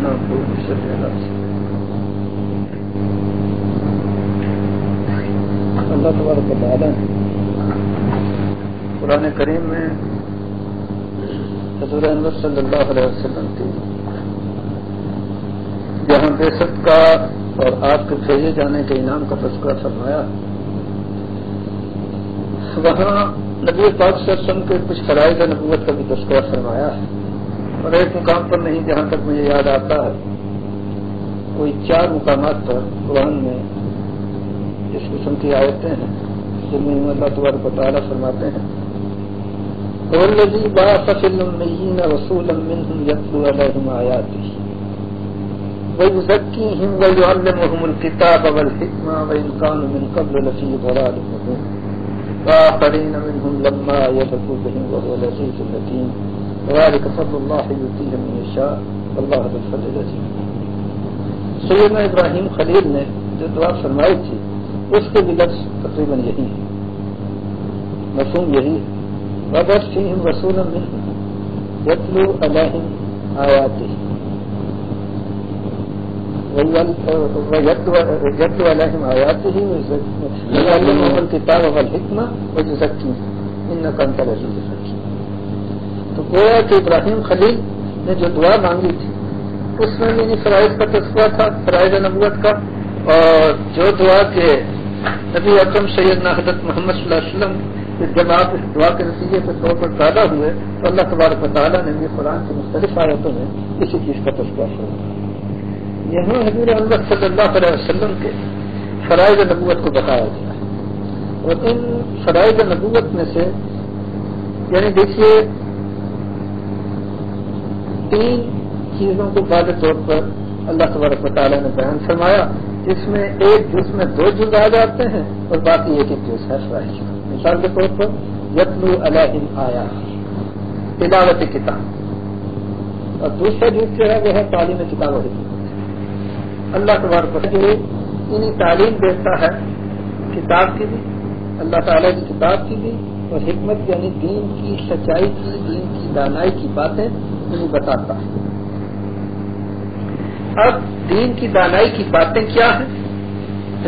اللہ تبارک تعالیٰ قرآن کریم میں حضور انور صلی اللہ علیہ وسلم کی جہاں بے سب کا اور آپ کے بھیجے جانے کے انعام کا تذکرہ فرمایا، وہاں نبی پاک سے سن کے کچھ فرائض نبوت کا بھی تذکرہ فرمایا۔ ہے اور ایک مقام پر نہیں جہاں تک مجھے یاد آتا ہے، کوئی چار مقامات پر قرآن میں اس قسم کی آیتیں ہیں، جن میں اللہ تبارک تعالیٰ فرماتے ہیں رسول آیاتی ويزكيهم ويعلمهم الكتاب والحكمة وإن كانوا من قبل لفي ضلال مبين وآخرين منهم لما يلقوا بهم وهو الحكيم وذلك فضل الله يؤتيه من يشاء. والله ذو الفضل العظيم. سیدنا ابراہیم خلیل نے جو دعا فرمائی تھی، اس کے بھی لفظ تقریباً یہی ہے مفہوم یہی ہے۔ وبر فیم رسول یتلو علیہم آیاتی علیہم آیاتی ہی کتاب اول حکمہ وہ جو سچی ان کنتا رسول تو گویا کہ ابراہیم خلیل نے جو دعا مانگی تھی، اس میں بھی فرائض کا تذکرہ تھا، فرائض نبوت کا، اور جو دعا کے نبی اکرم سیدنا حضرت محمد صلی اللہ علیہ وسلم جب آپ اس دعا کے نتیجے کے طور پر پیدا ہوئے، تو اللہ تبارک تعالیٰ نے بھی قرآن کی مختلف آیتوں میں کسی چیز کا تذکرہ فرمایا یہاں حضور احمد صلی اللہ علیہ وسلم کے فرائض نبوت کو بتایا گیا۔ اور ان فرائض نبوت میں سے یعنی دیکھیے تین چیزوں کو بعد طور پر اللہ تبارک تعالیٰ نے بیان فرمایا جس میں ایک جز میں دو جز آ جاتے ہیں اور باقی ایک ایک جز ہے فرائض مثال کے طور پر، یتلو علیہ آیا تلاوت کتاب۔ اور دوسرا جز جو ہے وہ ہے تعلیم کتاب اور حکمت۔ اللہ تبارک جو انہیں تعلیم دیتا ہے کتاب کی بھی، اللہ تعالیٰ کی کتاب کی بھی، اور حکمت یعنی دین کی سچائی کی، دین کی دانائی کی باتیں انہیں بتاتا۔ اب دین کی دانائی کی باتیں کیا ہیں؟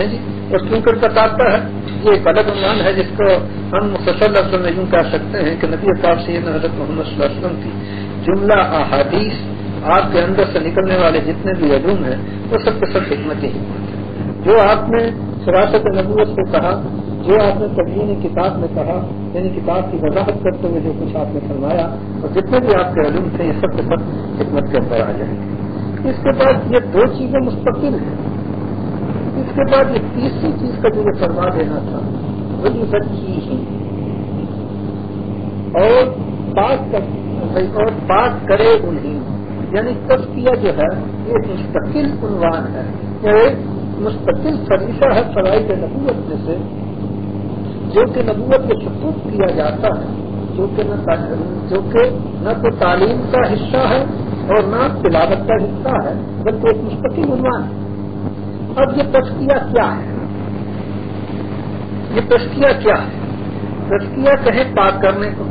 جی؟ اور کیوں کر بتاتا ہے؟ یہ ایک الگ عنوان ہے جس کو ہم مختصر لفظ میں یوں کہہ سکتے ہیں کہ نبی صاحب سید حضرت محمد صلی اللہ علیہ وسلم کی جملہ احادیث آپ کے اندر سے نکلنے والے جتنے بھی علوم ہیں، وہ سب کے سب حکمت ہی جو آپ نے سراست نبوت سے کہا جو آپ نے تبدیلی کتاب میں کہا یعنی کتاب کی وضاحت کرتے ہوئے جو کچھ آپ نے فرمایا، اور جتنے بھی آپ کے علوم تھے، یہ سب کے سب حکمت کے اندر آ جائیں گے۔ اس کے بعد یہ دو چیزیں مستقل ہیں۔ اس کے بعد یہ تیسری چیز کا جو یہ فرما دینا تھا وہ یہ سچی ہی اور بات اور بات کرے انہیں۔ یعنی تزکیہ جو ہے، یہ مستقل عنوان ہے۔ یہ ایک مستقل فریشہ ہے فرائی کے نبوت میں سے۔ جو کہ نبوت کو سپوت کیا جاتا ہے، جو کہ نہ جو کہ نہ تو تعلیم کا حصہ ہے اور نہ تلاوت کا حصہ ہے، بلکہ ایک مستقل عنوان ہے۔ اب یہ تشکیہ کیا ہے؟ یہ تشکیہ کیا ہے؟ تشکیہ کہیں پاک کرنے کو۔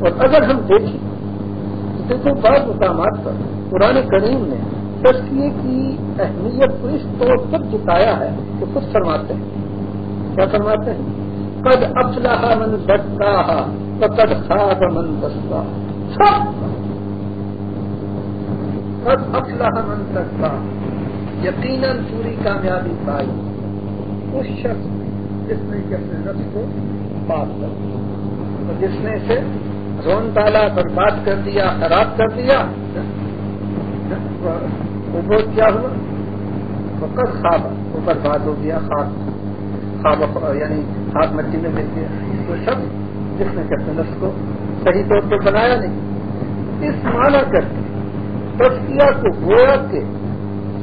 اور اگر ہم دیکھیں دیکھو بعض مقامات پر قرآن کریم نے تشکیے کی اہمیت کو اس طور پر جتایا ہے کہ خود فرماتے ہیں۔ کیا فرماتے ہیں؟ قد افلاح من بٹا قد خواب من بستا قد افلاح من بٹا یقیناً پوری کامیابی پائی۔ اس شخص جس نے کہ اپنے نفس کو پاس کر اور جس نے اسے رون ڈالا برباد کر دیا، خراب کر دیا، وہ کیا ہوا؟ وقت خواب وہ برباد ہو گیا خواب خواب یعنی خواب مٹی میں مل گیا تو شخص جس نے کہتے نفس کو صحیح طور پہ بنایا نہیں، اس مانا کر کے تفصیلہ کو گویا کے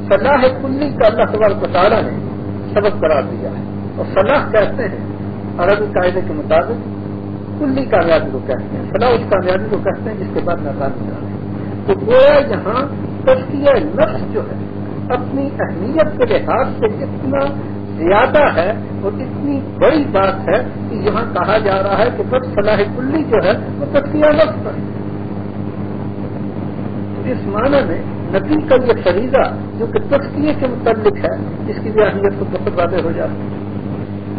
صلاح کلی کا اللہ سوال تعالیٰ نے سبق قرار دیا ہے۔ اور صلاح کہتے ہیں، عربی قاعدے کے مطابق کلی کامیابی کو کہتے ہیں۔ فلاح اس کامیابی کو کہتے ہیں جس کے بعد ناکامی جانے تو گویا یہاں تشکیہ نفس جو ہے، اپنی اہمیت کے لحاظ سے اتنا زیادہ ہے اور اتنی بڑی بات ہے کہ یہاں کہا جا رہا ہے کہ بس فلاح کلی جو ہے وہ تشکیہ نفس ہے۔ اس معنی میں نبی کا یہ فریضہ جو کہ تسکیے کے متعلق ہے، اس کی بھی اہمیت کو بہت واضح ہو جاتی ہے۔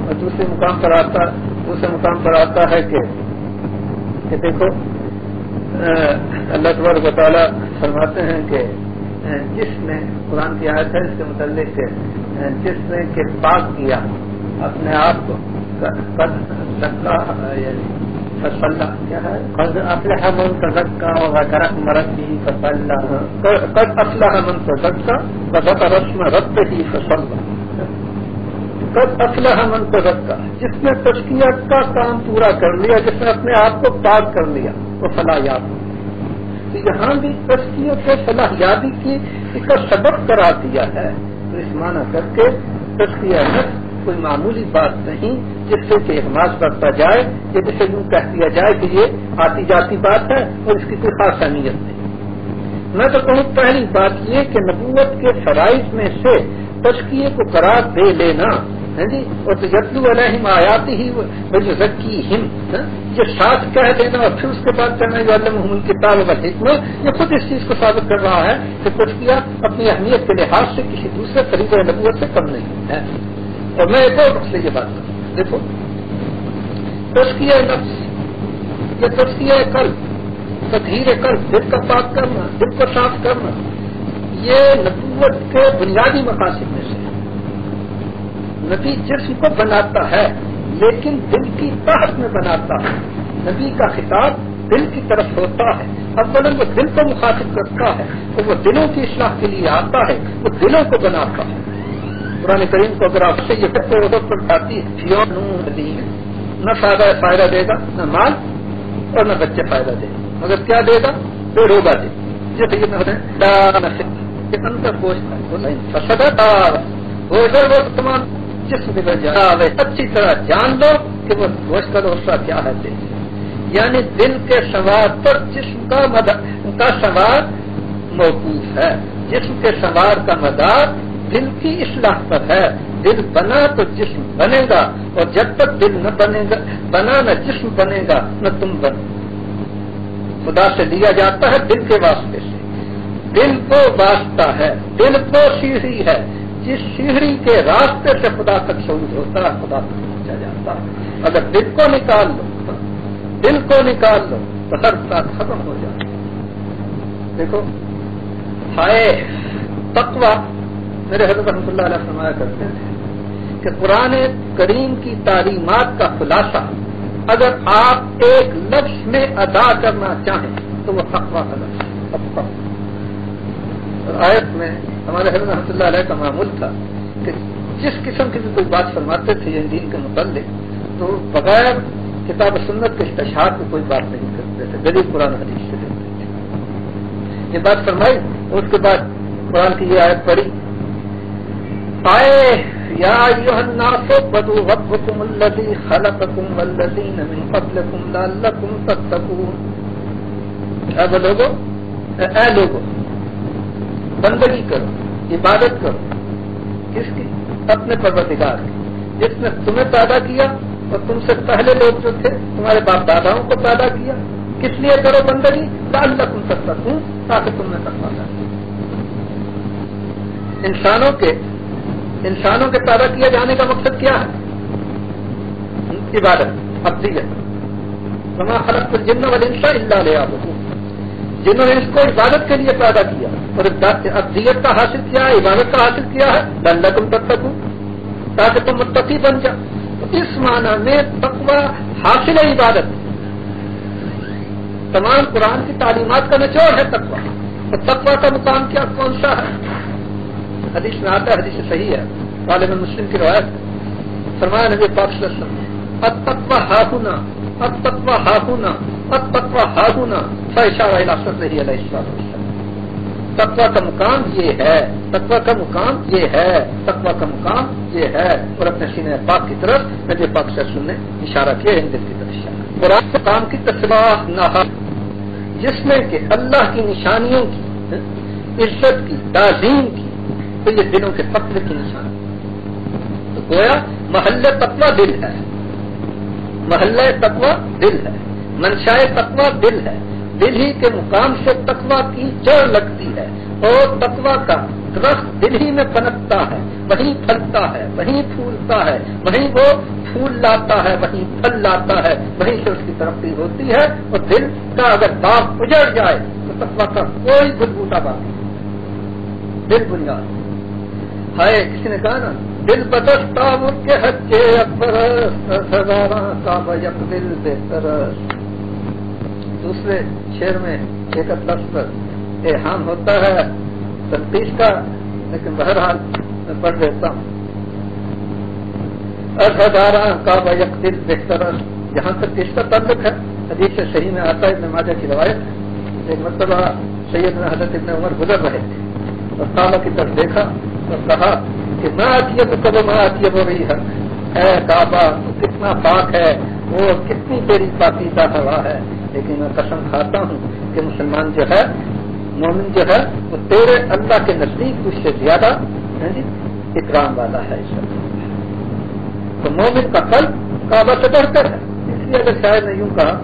اور دوسرے مقام پر آتا، دوسرے مقام پر آتا ہے کہ کہ دیکھو اللہ تبارک و تعالیٰ فرماتے ہیں کہ جس نے قرآن کی آیت ہے، اس کے متعلق جس نے کہ پاک کیا اپنے آپ کو فصلہ کیا ہے؟ قد افلح من تزکا وذکر اسم ربه فصلى قد افلح من تزکا وذکر اسم ربه فصلى قد افلح من تزکا جس نے تشکیہ کا کام پورا کر لیا جس نے اپنے آپ کو پاک کر لیا وہ فلاح یاد یہاں بھی تشکیوں کو فلاح یادی کی ایک سبق کرا دیا ہے۔ تو کر کے تشکیہ نفس کوئی معمولی بات نہیں جس سے کہ احماس بڑھتا جائے، یا جسے یوں کہہ دیا جائے کہ یہ آتی جاتی بات ہے اور اس کی کوئی خاص اہمیت نہیں۔ میں تو کہوں، پہلی بات یہ کہ نبوت کے فرائض میں سے تشکیے کو قرار دے لینا جی اور تو یتلو علیہم آیاتی ہی جو ذکی ہم ہاں، یہ ساتھ کہہ دینا اور پھر اس کے بعد کہنا جو اللہ محمد کتاب و حکمت یہ خود اس چیز کو ثابت کر رہا ہے کہ تشکیہ اپنی اہمیت کے لحاظ سے کسی دوسرے طریقے نبوت سے کم نہیں ہے ہاں۔ اور میں ایک اور مسئلے کی بات کروں دیکھو تسکیہ نفس، یہ تسکیہ کل تدہیر کل دل کا پاک کرنا، دل کو صاف کرنا، یہ نبوت کے بنیادی مقاصد میں سے نبی جسم کو بناتا ہے، لیکن دل کی طاقت میں بناتا ہے۔ نبی کا خطاب دل کی طرف ہوتا ہے۔ اب وہ دل کو مخاطب کرتا ہے تو وہ دلوں کی اصلاح کے لیے آتا ہے، وہ دلوں کو بناتا ہے۔ قرآن کریم کو اگر آپ سے یہ کہتے وقت پر جاتی ہے نہ فائدہ فائدہ دے گا، نہ مال، اور نہ بچے فائدہ دے گا۔ مگر کیا دے گا؟ تو روگا دے اندر گوشت وہ تمام جسم بگڑ جائے اچھی طرح جان لو کہ وہ گوشت کا دوسرا کیا ہے دل یعنی دل کے سوار پر جسم کا سوار موقوف ہے۔ جسم کے سوار کا مدار دل کی اصلاح پر ہے۔ دل بنا تو جسم بنے گا، اور جب تک دل نہ بنے گا بنا نہ جسم بنے گا، نہ تم بن خدا سے دیا جاتا ہے دل کے واسطے سے۔ دل کو واسطہ ہے، دل کو سیڑھی ہے۔ جس سیڑھی کے راستے سے خدا تک سعود ہوتا ہے، خدا تک پہنچا جاتا ہے۔ اگر دل کو نکال لو، دل کو نکال لو، تو ہر بات ختم ہو جائے دیکھو، ہائے تقوا میرے حضرت رحمۃ اللہ علیہ فرمایا کرتے تھے کہ قرآن کریم کی تعلیمات کا خلاصہ اگر آپ ایک لفظ میں ادا کرنا چاہیں، تو وہ تقوا کا لفظ آیت میں ہمارے حضرت رحمۃ اللہ علیہ کا معمول تھا کہ جس قسم کی بھی کوئی بات فرماتے تھے یہ دین کے متعلق، تو بغیر کتاب سنت کے اشتہار کو کوئی بات نہیں کرتے تھے غریب قرآن حدیث سے دیتے تھے۔ یہ بات فرمائی، اس کے بعد قرآن کی یہ آیت پڑھی یا الناس بدو ربكم الذي خلقكم والذين من قبلكم لعلكم تتقون۔ اب لوگو اے لوگو بندگی کرو، عبادت کرو۔ کس کی؟ اپنے پروردگار کی۔ جس نے تمہیں پیدا کیا اور تم سے پہلے لوگ جو تھے، تمہارے باپ داداؤں کو پیدا کیا۔ کس لیے کرو بندگی؟ لعلكم تتقون، تاکہ تم نے تقوا انسانوں کے انسانوں کے پیدا کیا جانے کا مقصد کیا ہے؟ عبادت ابدیت سما خلق جن والے انشا اللہ لیا جنہوں نے اس کو عبادت کے لیے پیدا کیا اور ابدیت کا حاصل کیا ہے عبادت کا حاصل کیا ہے۔ اللہ تم تب تک تاکہ تم متقی بن جاؤ۔ اس معنی میں تقوی، حاصل ہے عبادت۔ تمام قرآن کی تعلیمات کا نچوڑ ہے تقوی۔ تو تقوی کا مقام کیا، کون سا ہے؟ حدیث میں آتا ہے، حدیث صحیح ہے۔ غالب مسلم کی روایت فرمایا نبی پاک صلی اللہ علیہ وسلم اب تقوا ہاہنا اب تقوا ہاہنا اب تقوا ہاہنا فیشا ولاست نہیں علیہ السلام تقوا کا مقام یہ ہے تقوا کا مقام یہ ہے تقوا کا مقام یہ ہے۔ اور اپنے سینے پاک کی طرف نبی پاک سے سننے اشارہ کیا یعنی ہند کی طرف اشارہ قرآن مقام کی تصواہ نہ جس میں کہ اللہ کی نشانیوں کی، عزت کی، تعظیم کی، تو یہ دلوں کے تقوی کی نشان تو گویا محلہ تقوی دل ہے۔ محلہ تقوی دل ہے۔ منشائے تقوی دل ہے۔ دل ہی کے مقام سے تقوی کی جڑ لگتی ہے اور تقوا کا درخت دل ہی میں پنپتا ہے، وہیں پھلتا ہے، وہیں پھولتا ہے، وہیں وہ پھول لاتا ہے، وہیں پھل لاتا ہے، وہیں سے اس کی ترقی ہوتی ہے اور دل کا اگر باغ اجڑ جائے تو تقوا کا کوئی بل بوٹا باقی دل بنیاد۔ ہے کسی نے کہا نا، دل بدستا کے حجے دل بہتر۔ دوسرے شیر میں ایک لفظ احام ہوتا ہے تنقید کا، لیکن بہرحال میں پڑھ دیتا ہوں۔ ارحدارہ کا بیک دل بہتر جہاں تک اس کا تعلق ہے۔ حدیث سے صحیح میں آتا ہے، ابن ماجہ کی روایت۔ ایک مرتبہ سید میں حضرت ابن عمر گزر رہے تھے اور کعبہ کی طرف دیکھا اور کہا کہ نہ آتی تو کب نہ آتی ہے وہ رہی ہے کعبہ کتنا پاک ہے، وہ کتنی تیری پاکیزہ ہوا ہے۔ لیکن میں قسم کھاتا ہوں کہ مسلمان جو ہے، مومن جو ہے، وہ تیرے اللہ کے نزدیک اس سے زیادہ یعنی اکرام والا ہے اس تو مومن کا قلب کعبہ سے بہتر ہے۔ اس لیے اگر شاید نے یوں کہا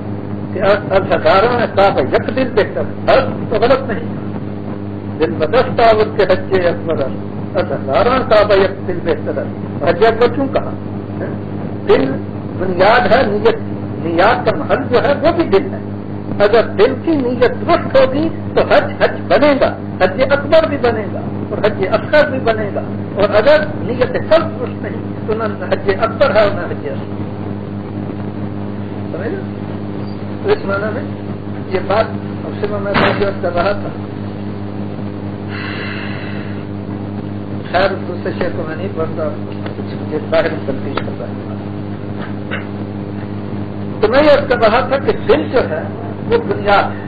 کہ کعبہ یک دل بہتر ہے تو غلط نہیں۔ دل بدستہ اس کے بچے اکبر۔ ارزارہ کعبہ یک دل بہتر ہے حج اکبر کیوں کہا؟ دل بنیاد ہے نیت نیاد کا محل جو ہے وہ بھی دل ہے۔ اگر دل کی نیت درست ہوگی تو حج حج بنے گا، حج اکبر بھی بنے گا اور حج اکثر بھی بنے گا۔ اور اگر نیت کل درست نہیں، تو نہ حج اکبر ہے اور نہ حج تو اس معنی میں یہ بات اب سے میں محسوس کر رہا تھا۔ خیر، دوسرے شہر کو میں نہیں پڑھتا، کچھ مجھے باہر تنقید کرتا ہے۔ تو میں یہ کر رہا تھا کہ دل جو ہے وہ بنیاد ہے۔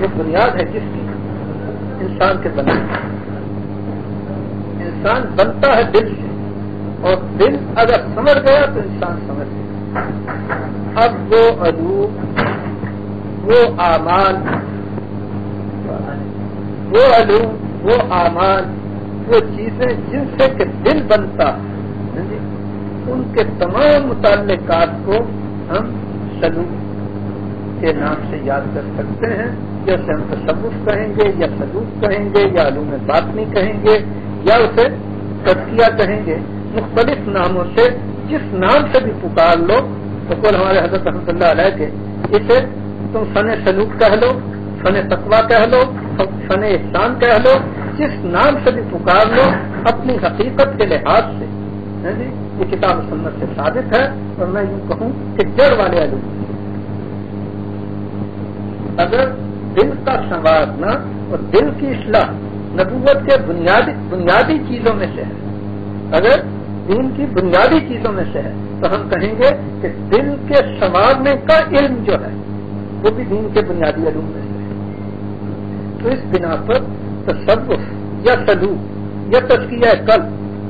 یہ بنیاد ہے کس کی؟ انسان کے بننے انسان بنتا ہے دل سے۔ اور دل اگر سمجھ گیا تو انسان سمجھ گیا۔ اب وہ ادوب وہ اعمال وہ علوم وہ اعمال وہ چیزیں جن سے کہ دل بنتا ہے۔ ہاں جی؟ ان کے تمام متعلقات کو ہم سلوک کے نام سے یاد کر سکتے ہیں۔ جیسے ہم تصوف کہیں گے یا سلوک کہیں گے یا علوم باطنی کہیں گے یا اسے تزکیہ کہیں گے، مختلف ناموں سے جس نام سے بھی پکار لو، تو ہمارے حضرت رحمۃ اللہ علیہ کے اسے تم فن سلوک کہہ لو، فن تقوا کہہ لو، فن احسان کہہ لو، جس نام سے بھی پکار لو، اپنی حقیقت کے لحاظ سے۔ ہاں جی؟ یہ کتاب سنت سے ثابت ہے اور میں یوں کہوں کہ جڑ والے علوم اگر دل کا سنوارنا اور دل کی اصلاح نبوت کے بنیادی بنیادی چیزوں میں سے ہے۔ اگر دین کی بنیادی چیزوں میں سے ہے تو ہم کہیں گے کہ دل کے سنوارنے کا علم جو ہے وہ بھی دین کے بنیادی علوم میں سے ہے۔ تو اس بنا پر تصوف یا سلوک یا تسکیہ کل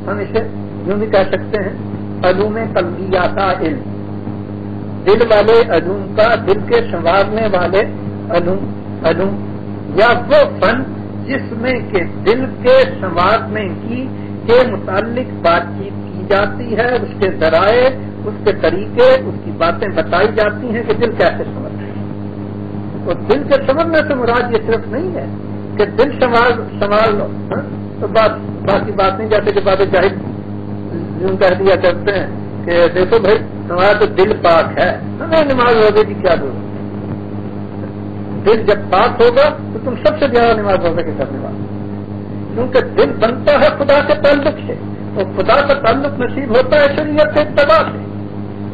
ہم اسے یوں بھی کہہ سکتے ہیں، علوم قلبیہ کا علم۔ دل والے علوم کا دل کے سنوارنے والے علوم یا وہ فن جس میں کہ دل کے سنوارنے کی کے متعلق بات چیت کی جاتی ہے، اس کے ذرائع، اس کے طریقے، اس کی باتیں بتائی جاتی ہیں کہ دل کیسے سمجھ رہے ہیں۔ اور دل کے سمجھنے سے مراد یہ صرف نہیں ہے کہ دل سنبھال سنبھال لو ہاں؟ تو بات، باقی بات نہیں جاتے کہ بات جاہد یوں کہہ دیا کرتے ہیں کہ دیکھو بھائی ہمارا تو دل پاک ہے۔ ہمیں نماز ہوگی کی کیا ضرورت؟ دل جب پاک ہوگا تو تم سب سے زیادہ نماز روزے کے کرنے والا کیونکہ دل بنتا ہے خدا کے تعلق سے، اور خدا کا تعلق نصیب ہوتا ہے شریعت کے اتباع سے۔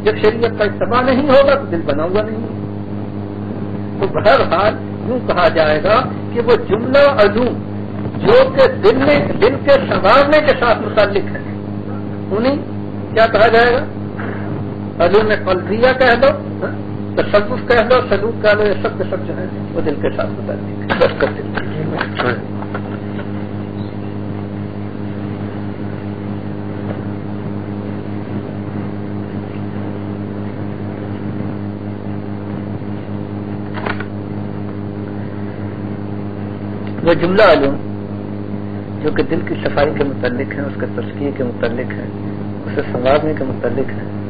جب شریعت کا اتباع نہیں ہوگا تو دل بنا ہوا نہیں ہوگا تو بہرحال یوں کہا جائے گا کہ وہ جملہ عجوم جو کہ دل میں، دل کے سنوارنے کے ساتھ متعلق ہے۔ انہیں کیا کہا جائے گا؟ عجوم قلبیہ کہہ دو ہاں؟ تصوف کہہ لو سلوک کہہ لو یہ سب کے سب جو ہے وہ دل کے ساتھ بتا وہ جملہ علوم۔ جو کہ دل کی صفائی کے متعلق ہیں، اس کے تسکیے کے متعلق ہیں اسے سنوارنے کے متعلق ہیں۔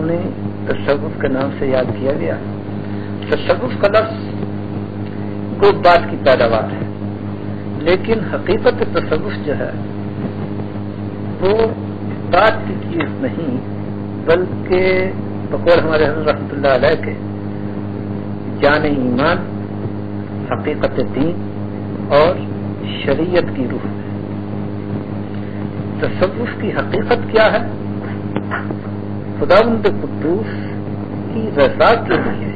انہیں تصوف کے نام سے یاد کیا گیا۔ تصوف کا لفظ کو بات کی پیداوار ہے۔ لیکن حقیقت تصوف جو ہے، وہ بات کی چیز نہیں، بلکہ بقول ہمارے حضرت رحمۃ اللہ علیہ کے جان ایمان، حقیقت دین اور شریعت کی روح۔ تصوف کی حقیقت کیا ہے؟ خدا قدوس کی رضا کے لیے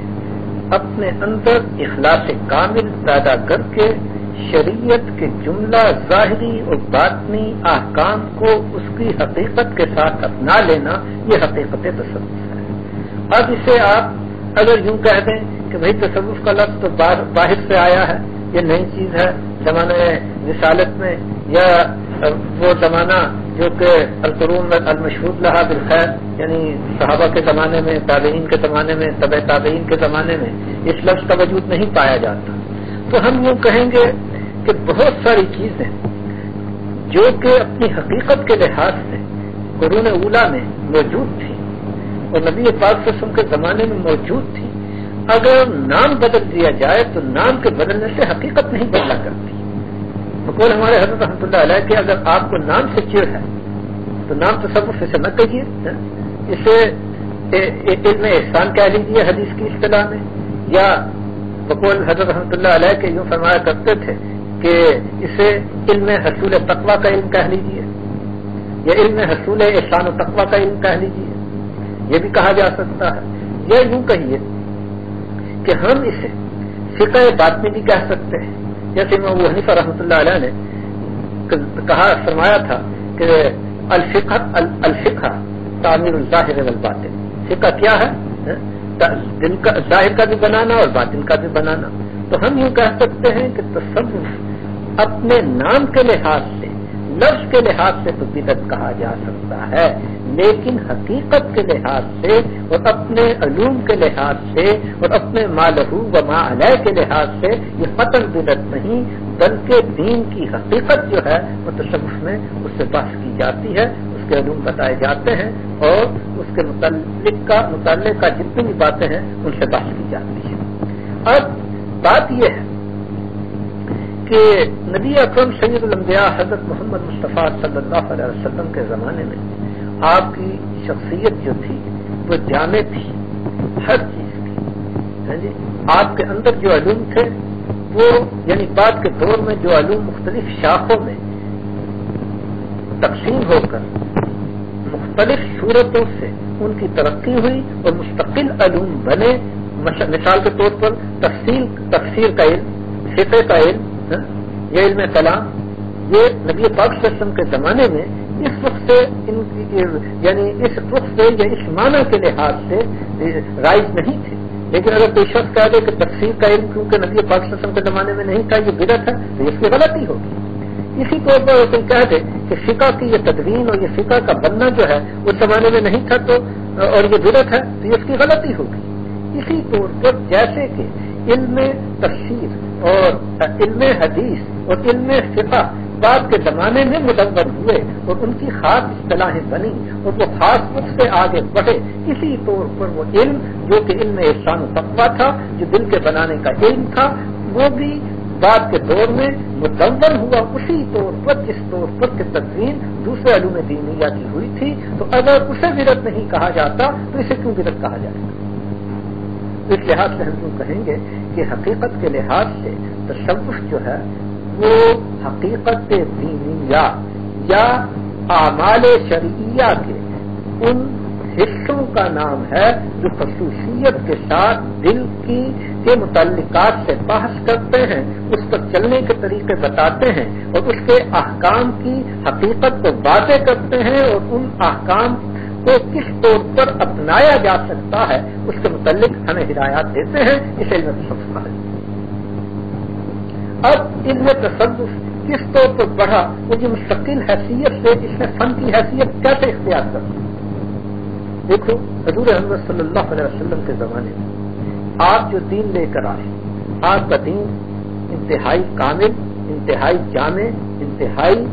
اپنے اندر اخلاص کامل پیدا کر کے شریعت کے جملہ ظاہری اور باطنی احکام کو اس کی حقیقت کے ساتھ اپنا لینا یہ حقیقت تصوف ہے۔ اب اسے آپ اگر یوں کہہ دیں کہ بھائی تصوف کا لفظ تو باہر سے آیا ہے، یہ نئی چیز ہے، زمانے رسالت میں یا وہ زمانہ جو کہ القرون المشہور لہا بالخیر یعنی صحابہ کے زمانے میں، تابعین کے زمانے میں طب تابعین کے زمانے میں اس لفظ کا وجود نہیں پایا جاتا۔ تو ہم یوں کہیں گے کہ بہت ساری چیزیں جو کہ اپنی حقیقت کے لحاظ سے قرون اولا میں موجود تھی اور نبی پاک وسلم کے زمانے میں موجود تھی اگر نام بدل دیا جائے تو نام کے بدلنے سے حقیقت نہیں بدلا کرتی بقول ہمارے حضرت رحمۃ اللہ علیہ کہ اگر آپ کو نام سے چڑ ہے، تو نام تصوف اسے نہ کہیے اسے علم احسان کہہ لیجیے حدیث کی اصطلاح میں؟ یا بقول حضرت رحمۃ اللہ علیہ کے یوں فرمایا کرتے تھے کہ اسے علم حصول تقوا کا علم کہہ لیجیے یا علم حصول احسان و تقوا کا علم کہہ لیجیے یہ بھی کہا جا سکتا ہے۔ یا یوں کہیے کہ ہم اسے فقہ بات میں بھی کہہ سکتے ہیں۔ جیسے میں ابو حنیفہ رحمۃ اللہ علیہ نے کہا، فرمایا تھا کہ الفقہ الفقہ تعمیر الظاہر والباطن۔ فقہ کیا ہے؟ دن کا، ظاہر کا بھی بنانا اور باطن کا بھی بنانا۔ تو ہم یوں کہہ سکتے ہیں کہ تصوف اپنے نام کے لحاظ سے لفظ کے لحاظ سے تو بدت کہا جا سکتا ہے، لیکن حقیقت کے لحاظ سے اور اپنے علوم کے لحاظ سے اور اپنے مالحو و ما علیہ کے لحاظ سے یہ قتل بدت نہیں، بلکہ دین کی حقیقت جو ہے وہ تصوف میں اس سے بحث کی جاتی ہے، اس کے علوم بتائے جاتے ہیں اور اس کے متعلق کا متعلق کا جتنی بھی باتیں ہیں، ان سے بحث کی جاتی ہے۔ اب بات یہ ہے کہ نبی اکرم سید الانبیاء حضرت محمد مصطفیٰ صلی اللہ علیہ وسلم کے زمانے میں آپ کی شخصیت جو تھی وہ جامع تھی، ہر چیز کی۔ ہاں جی؟ آپ کے اندر جو علوم تھے، وہ یعنی بعد کے دور میں جو علوم مختلف شاخوں میں تقسیم ہو کر مختلف صورتوں سے ان کی ترقی ہوئی اور مستقل علوم بنے، مثال کے طور پر تفصیل، تفسیر کا علم، فقہ کا علم یہ علم کلام، یہ نبی پاک وسلم کے زمانے میں اس وقت سے ان یعنی اس وقت سے یا اس معنی کے لحاظ سے رائج نہیں تھے لیکن اگر کوئی شخص کہہ دے کہ تفصیل کا علم کیونکہ نبی پاک وسلم کے زمانے میں نہیں تھا، یہ بدت ہے، تو اس کی غلطی ہوگی۔ اسی طور پر کوئی کہہ دے کہ فقہ کی یہ تدوین اور یہ فقہ کا بننا جو ہے، اس زمانے میں نہیں تھا تو، اور یہ بدت ہے، تو اس کی غلطی ہوگی۔ اسی طور پر جیسے کہ علم تفسیر اور علم حدیث اور علم فقہ بعد کے زمانے میں مدبر ہوئے اور ان کی خاص اصطلاحیں بنی اور وہ خاص اس سے آگے بڑھے۔ اسی طور پر وہ علم جو کہ علم احسان و تقوا تھا، جو دل کے بنانے کا علم تھا، وہ بھی بعد کے دور میں مدور ہوا۔ اسی طور پر، جس طور پر کہ تدوین دوسرے علوم دینیا کی ہوئی تھی، تو اگر اسے ورت نہیں کہا جاتا، تو اسے کیوں ورت کہا جائے؟ گا اس لحاظ سے ہم یوں کہیں گے کہ حقیقت کے لحاظ سے تصوف جو ہے، وہ حقیقت دینیا یا اعمال شرعیہ کے ان حصوں کا نام ہے جو خصوصیت کے ساتھ دل کی کے متعلقات سے بحث کرتے ہیں، اس پر چلنے کے طریقے بتاتے ہیں اور اس کے احکام کی حقیقت کو باتیں کرتے ہیں اور ان احکام کو کس طور پر اپنایا جا سکتا ہے، اس کے متعلق ہمیں ہدایات دیتے ہیں اس علم تصوف ہے۔ اب علم تصوف کس طور پر بڑھا، وہ جو مستقل حیثیت سے اس نے فن کی حیثیت کیسے اختیار کر دیکھو، حضور احمد صلی اللہ علیہ وسلم کے زمانے میں آپ جو دین لے کر آئے آپ کا دین انتہائی کامل، انتہائی جامع، انتہائی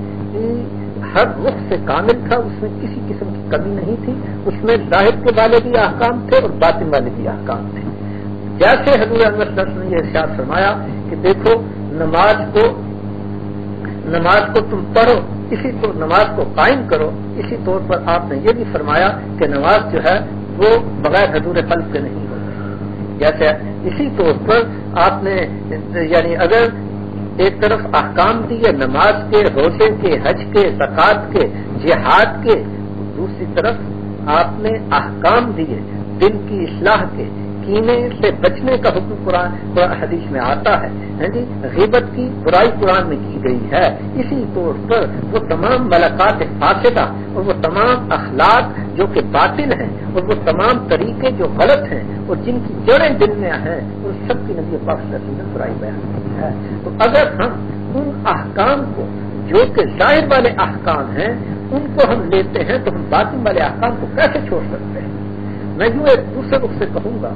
ہر رخ سے کامل تھا، اس میں کسی قسم کی کمی نہیں تھی۔ اس میں ظاہر کے والے بھی احکام تھے اور باطن والے بھی احکام تھے۔ جیسے حضور احمد نے یہ ارشاد فرمایا کہ دیکھو، نماز کو نماز کو تم پڑھو، اسی طور نماز کو قائم کرو۔ اسی طور پر آپ نے یہ بھی فرمایا کہ نماز جو ہے، وہ بغیر حضور قلب کے نہیں ہوتی۔ جیسے اسی طور پر آپ نے یعنی اگر ایک طرف احکام دیے، نماز کے، روزے کے، حج کے، زکوٰۃ کے، جہاد کے، دوسری طرف آپ نے احکام دیے دل کی اصلاح کے۔ کینے سے بچنے کا حکم قرآن قرآن حدیث میں آتا ہے۔ جی غیبت کی برائی قرآن میں کی گئی ہے۔ اسی طور پر وہ تمام ملاقات فاصدہ اور وہ تمام اخلاق جو کہ باطل ہیں اور وہ تمام طریقے جو غلط ہیں اور جن کی جڑیں دل میں ہیں، ان سب کی نبی پاک نے برائی بیان کی ہے۔ تو اگر ہم ان احکام کو، جو کہ ظاہر والے احکام ہیں، ان کو ہم لیتے ہیں تو ہم باطن والے احکام کو کیسے چھوڑ سکتے ہیں؟ میں یوں ایک دوسرے رخ سے کہوں گا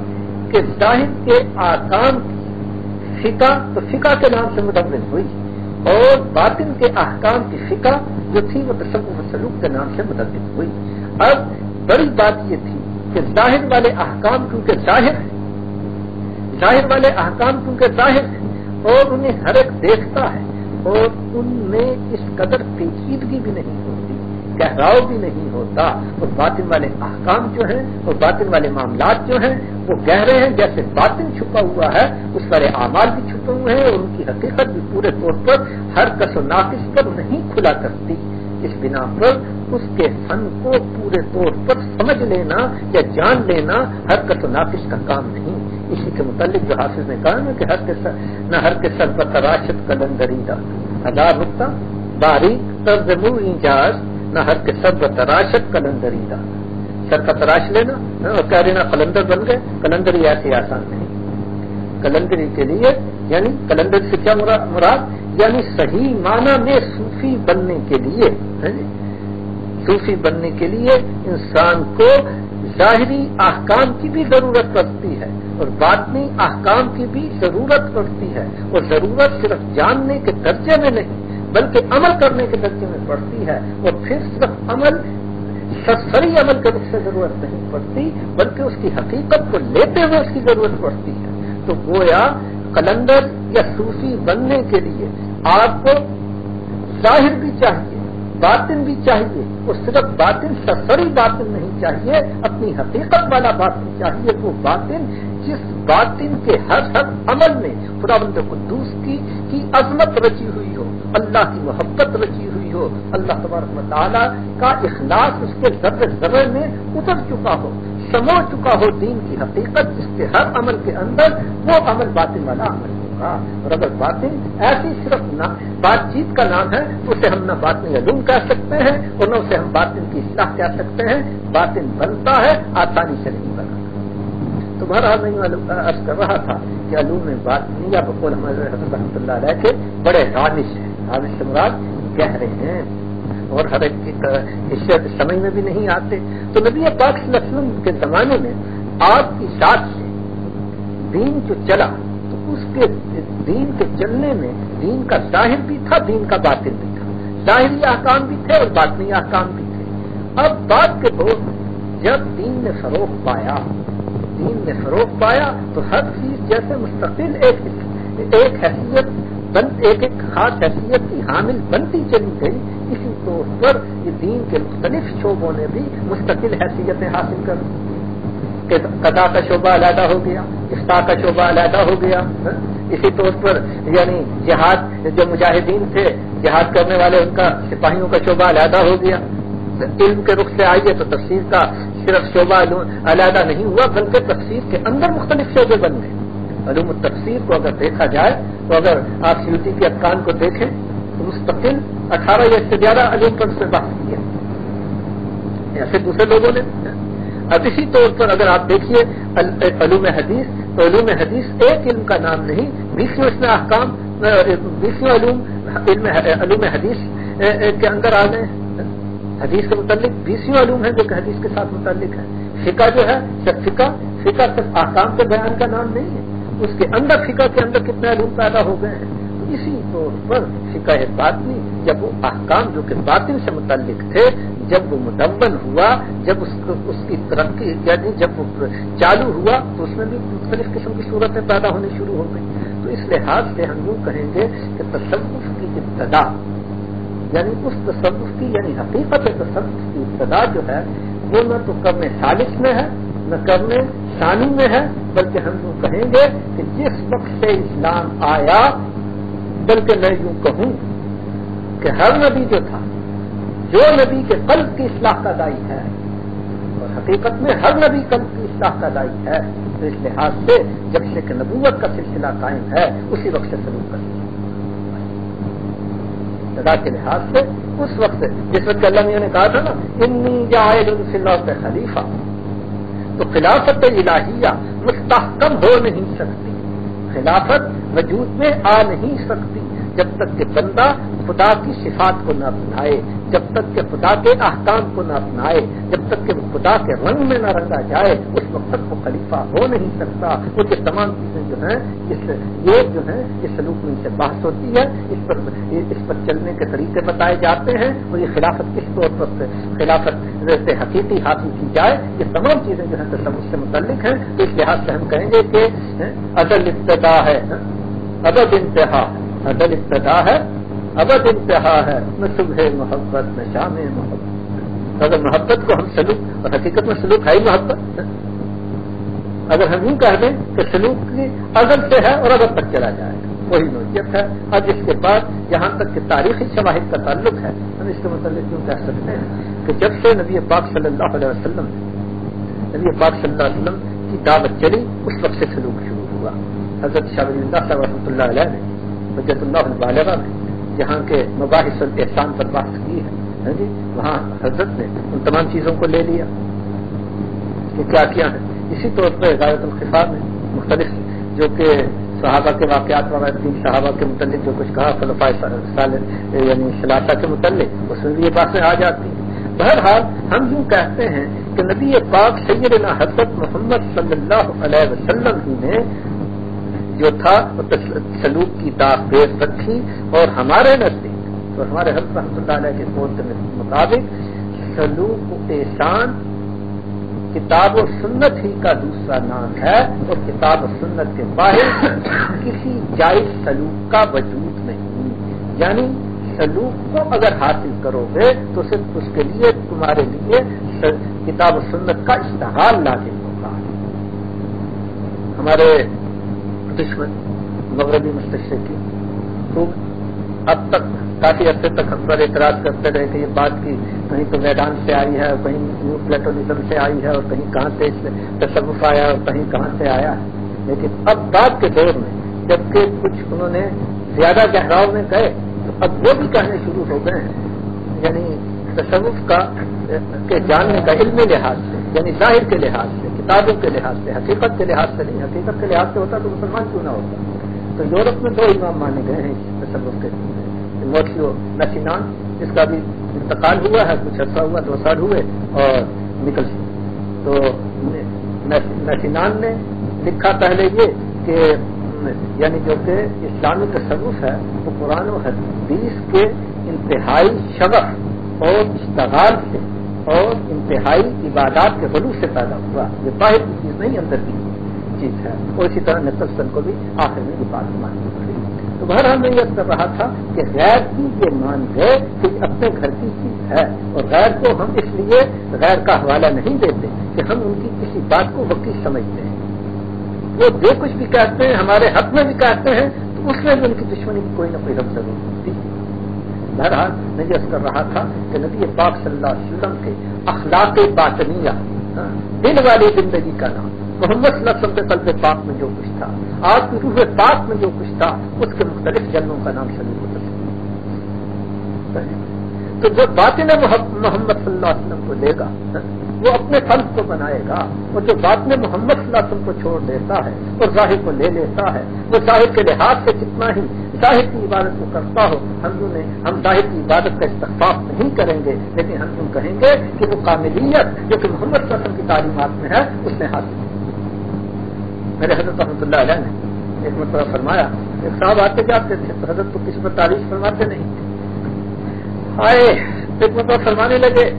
کہ ظاہر کے آکام کی فکا تو فکا کے نام سے مدمن ہوئی اور باطن کے احکام کی فکا جو تھی وہ تصور سلوک کے نام سے مدمن ہوئی۔ اب بڑی بات یہ تھی کہ ظاہر والے احکام کیونکہ ظاہر ہیں، ظاہر والے احکام کیونکہ ظاہر ہیں اور انہیں ہر ایک دیکھتا ہے اور ان میں اس قدر پیچیدگی بھی نہیں ہوتی۔ گہراؤ بھی نہیں ہوتا۔ اور باطن والے احکام جو ہیں اور باطن والے معاملات جو ہیں، وہ گہرے ہیں۔ جیسے باطن چھپا ہوا ہے، اس والے اعمال بھی چھپے ہوئے ہیں اور ان کی حقیقت بھی پورے طور پر ہر کس و ناقص پر نہیں کھلا کرتی۔ اس بنا پر اس کے فن کو پورے طور پر سمجھ لینا یا جان لینا ہر کس و ناقص کا کام نہیں۔ اسی کے متعلق جو حافظ نے کہا نا کہ ہر کے سر، نہ ہر کے سر پر تراشت قلندری دا ادا رکتا باریک ترجمو انجاز نہ ہر کے سب تراشت کلندری دا سر کا تراش لینا اور کہہ رہے نا کلندر بن گئے کلندری ایسی آسان نہیں کلندری کے لیے یعنی کلندر سے کیا مراد یعنی صحیح معنی میں صوفی بننے کے لیے جی؟ صوفی بننے کے لیے انسان کو ظاہری احکام کی بھی ضرورت پڑتی ہے اور باطنی احکام کی بھی ضرورت پڑتی ہے۔ اور ضرورت صرف جاننے کے درجے میں نہیں بلکہ عمل کرنے کے درجے میں پڑتی ہے اور پھر صرف عمل سری عمل کرنے سے ضرورت نہیں پڑتی، بلکہ اس کی حقیقت کو لیتے ہوئے اس کی ضرورت پڑتی ہے۔ تو گویا کلندر یا صوفی بننے کے لیے آپ کو ظاہر بھی چاہیے، باطن بھی چاہیے، اور صرف باطن سفری باطن نہیں چاہیے، اپنی حقیقت والا باطن چاہیے۔ وہ باطن جس باطن کے ہر ہر عمل میں خدا بند قدوس کی کی عظمت رچی ہوئی ہو اللہ کی محبت رچی ہوئی ہو، اللہ تبارک تعالیٰ کا اخلاص اس کے ذر ذرے میں اتر چکا ہو۔ سمو چکا ہو دین کی حقیقت، جس کے ہر عمل کے اندر وہ عمل باطن والا عمل ہوگا۔ اور اگر باطن ایسی صرف بات چیت کا نام ہے، اسے ہم نہ باطن علوم کہہ سکتے ہیں، اور نہ اسے ہم باطن کی اصلاح کہہ سکتے ہیں۔ باطن بنتا ہے، آسانی سے نہیں بنا تو بہرحال میں عرض کر رہا تھا کہ علوم میں بات نہیں یا بقول حضرت رحمۃ اللہ علیہ کے بڑے رانش ہیں۔ سے مراد گہرے ہیں اور ہر ایک حصت سمجھ میں بھی نہیں آتے۔ تو نبی پاک صلی اللہ علیہ وسلم کے زمانے میں آپ کی ساتھ سے دین جو چلا، تو اس کے دین کے چلنے میں دین کا ظاہر بھی تھا، دین کا باطن بھی تھا۔ ظاہری احکام بھی تھے اور باطنی احکام بھی تھے۔ اب بات کے دور میں جب دین نے فروغ پایا، دین نے فروغ پایا، تو ہر چیز جیسے مستقل، ایک ایک حیثیت بند ایک ایک خاص حیثیت کی حامل بنتی چلی گئی، اسی طور پر یہ دین کے مختلف شعبوں نے بھی مستقل حیثیتیں حاصل کر قدا کا شعبہ علیحدہ ہو گیا افتا کا شعبہ علیحدہ ہو گیا ہاں؟ اسی طور پر یعنی جہاد، جو مجاہدین تھے، جہاد کرنے والے ان کا، سپاہیوں کا شعبہ علیحدہ ہو گیا۔ علم کے رخ سے آئیے تو تفسیر کا صرف شعبہ علیحدہ نہیں ہوا، بلکہ تفسیر کے اندر مختلف شعبے بن گئے۔ علوم التفسیر کو اگر دیکھا جائے، تو اگر آپ سیوتی کے افکان کو دیکھیں، تو مستقل اٹھارہ یا سے زیادہ علوم پر سے بات کی ہے۔ ایسے دوسرے لوگوں نے۔ اب اسی طور پر اگر آپ دیکھیے علوم حدیث، تو علوم حدیث ایک علم کا نام نہیں، بیسویں اس میں احکام بیسویں علوم، علم علوم حدیث کے اندر آ گئے۔ حدیث کے متعلق بیسویں علوم ہے جو کہ حدیث کے ساتھ متعلق ہے فقہ جو ہے فقہ فقہ صرف احکام کے بیان کا نام نہیں ہے۔ اس کے اندر فقہ کے اندر کتنے علوم پیدا ہو گئے ہیں؟ اسی طور پر فقہ باطنی، جب وہ احکام جو کہ باطن سے متعلق تھے، جب وہ مدون ہوا، جب اس اس کی ترقی یعنی جب وہ چالو ہوا، تو اس میں بھی مختلف قسم کی صورتیں پیدا ہونی شروع ہو گئی تو اس لحاظ سے ہم یوں کہیں گے کہ تصوف کی ابتدا یعنی اس تصوف کی یعنی حقیقت تصوف کی ابتدا جو ہے، وہ نہ تو کرنے سالش میں ہے، نہ کرنے ثانی میں ہے، بلکہ ہم یوں کہیں گے کہ جس وقت سے اسلام آیا، بلکہ میں یوں کہوں کہ ہر نبی جو تھا، جو نبی کے قلب کی اصلاح کا دائی ہے، اور حقیقت میں ہر نبی قلب کی اصلاح کا دائی ہے، تو اس لحاظ سے جب سے کہ نبوت کا سلسلہ قائم ہے، اسی وقت سے سلوک کر کے لحاظ سے، اس وقت جس وقت اللہ نے کہا تھا نا انی جائے اللہ خلیفہ تو خلافت الہیہ مستحکم ہو نہیں سکتی۔ خلافت وجود میں آ نہیں سکتی۔ جب تک کہ بندہ خدا کی صفات کو نہ اپنائے، جب تک کہ خدا کے احکام کو نہ اپنائے، جب تک کہ وہ خدا کے رنگ میں نہ رنگا جائے، اس وقت تک وہ خلیفہ ہو نہیں سکتا۔ وہ یہ تمام چیزیں جو ہیں، اس یہ جو ہیں، اس سلوک میں سے بحث ہوتی ہے۔ اس پر اس پر چلنے کے طریقے بتائے جاتے ہیں اور یہ خلافت کس طور پر خلافت سے حقیقی حاصل کی جائے، یہ تمام چیزیں جو ہیں تصور سے متعلق ہیں۔ تو اس لحاظ سے ہم کہیں گے کہ عدل ابتدا ہے ادب انتہا۔ عدل ابتدا ہے، ابد انتہا ہے نہ صبح محبت نہ شام محبت۔ اگر محبت کو ہم سلوک، اور حقیقت میں سلوک ہے ہی محبت۔ اگر ہم یوں کہہ دیں کہ سلوک کی ازل سے ہے اور ادب تک چلا جائے۔ گا وہی نوعیت ہے۔ اور جس کے بعد جہاں تک کہ تاریخی شواہد کا تعلق ہے۔ ہم اس کے متعلق یوں کہہ سکتے ہیں کہ جب سے نبی پاک صلی اللہ علیہ وسلم، نبی پاک صلی اللہ علیہ وسلم کی دعوت چلی، اس وقت سے سلوک شروع ہوا۔ حضرت شاہ اللہ صاحب رحمۃ اللہ علیہ نے حجت اللہ علیہ نے جہاں کے مباحث احسان پر بات کی ہے ہاں جی؟ وہاں حضرت نے ان تمام چیزوں کو لے لیا۔ کہ کیا کیا ہے؟ اسی طور پر غایت الخفا میں مختلف جو کہ صحابہ کے واقعات تین صحابہ کے متعلق جو کچھ کہا فلفا یعنی سلاسا کے متعلق، اس میں بھی یہ باتیں آ جاتی ہیں۔ بہرحال، ہم یوں کہتے ہیں کہ نبی پاک سیدنا حضرت محمد صلی اللہ علیہ وسلم ہی نے جو تھا سلوک کی داغ رکھی اور ہمارے نزدیک تو ہمارے حضرت رحمۃ اللہ علیہ کے قول کے مطابق سلوک احسان کتاب و سنت ہی کا دوسرا نام ہے اور کتاب و سنت کے باہر کسی جائز سلوک کا وجود نہیں۔ یعنی سلوک کو اگر حاصل کرو گے تو صرف اس کے لیے، تمہارے لیے کتاب و سنت کا اشتہار لازم ہوگا۔ ہمارے دشمن مغربی مستشر کی۔ خوب، اب تک، کافی عرصے تک ہم پر اعتراض کرتے رہے کہ یہ بات کی کہیں تو میدان سے آئی ہے اور کہیں نیو پلیٹونزم سے آئی ہے، اور کہیں کہاں سے تصوف آیا، اور کہیں کہاں سے آیا۔ ہے لیکن اب بعد کے دور میں جبکہ کچھ انہوں نے زیادہ گہراؤ میں گئے تو اب وہ بھی کہنے شروع ہو گئے ہیں۔ یعنی تصوف کا، کے جاننے کا علمی لحاظ سے یعنی ظاہر کے لحاظ سے کتابوں کے لحاظ سے، حقیقت کے لحاظ سے نہیں، حقیقت کے لحاظ سے ہوتا تو مسلمان کیوں نہ ہوتا؟ تو یورپ میں دو امام مانے گئے ہیں اس تصور کے۔ موٹیو نشینان جس کا بھی انتقال ہوا ہے، کچھ عرصہ ہوا، دو سال ہوئے اور نکل تو نشینان نے لکھا پہلے یہ کہ یعنی جو کہ اسلامی تصوف ہے، وہ قرآن و حدیث کے انتہائی شغف اور اشتغال سے اور انتہائی عبادات کے غلو سے پیدا ہوا۔ یہ باہر کی چیز نہیں، اندر کی چیز ہے۔ اور اسی طرح نتل کو بھی آخر میں یہ بات مانی پڑی تو بہرحال میں یہ کر رہا تھا کہ غیر کی یہ مان گئے کہ اپنے گھر کی چیز ہے اور غیر کو ہم اس لیے غیر کا حوالہ نہیں دیتے کہ ہم ان کی کسی بات کو وقی سمجھتے ہیں۔ وہ جو کچھ بھی کہتے ہیں، ہمارے حق میں بھی کہتے ہیں، تو اس میں بھی ان کی دشمنی کی کوئی نہ کوئی رب ضرور ہے۔ بہرحال میں یہ کر رہا تھا کہ نبی پاک صلی اللہ علیہ وسلم کے اخلاق باطنیہ ہاں، دل والی زندگی کا نام، محمد صلی اللہ علیہ وسلم کے قلب پاک میں جو کچھ تھا، آج کی روح پاک میں جو کچھ تھا، اس کے مختلف جنموں کا نام شروع ہوتا تو جو باطن محمد صلی اللہ علیہ وسلم کو لے گا ہاں، وہ اپنے فرض کو بنائے گا، اور جو بات میں محمد صلی اللہ علیہ وسلم کو چھوڑ دیتا ہے، اور ظاہر کو لے لیتا ہے، وہ ظاہر کے لحاظ سے کتنا ہی ظاہر کی عبادت کو کرتا ہو، ہم نے ہم ظاہر کی عبادت کا استفاق نہیں کریں گے، لیکن ہم یوں کہیں گے کہ وہ کاملیت جو کہ محمد صلی اللہ علیہ وسلم کی تعلیمات میں ہے، اس نے حاصل میرے حضرت رحمۃ اللہ علیہ نے ایک مرتبہ فرمایا، ایک صاحب آتے جاتے تھے، تو حضرت کو کسی پر تعریف فرماتے نہیں۔ آئے، ایک مرتبہ فرمانے لگے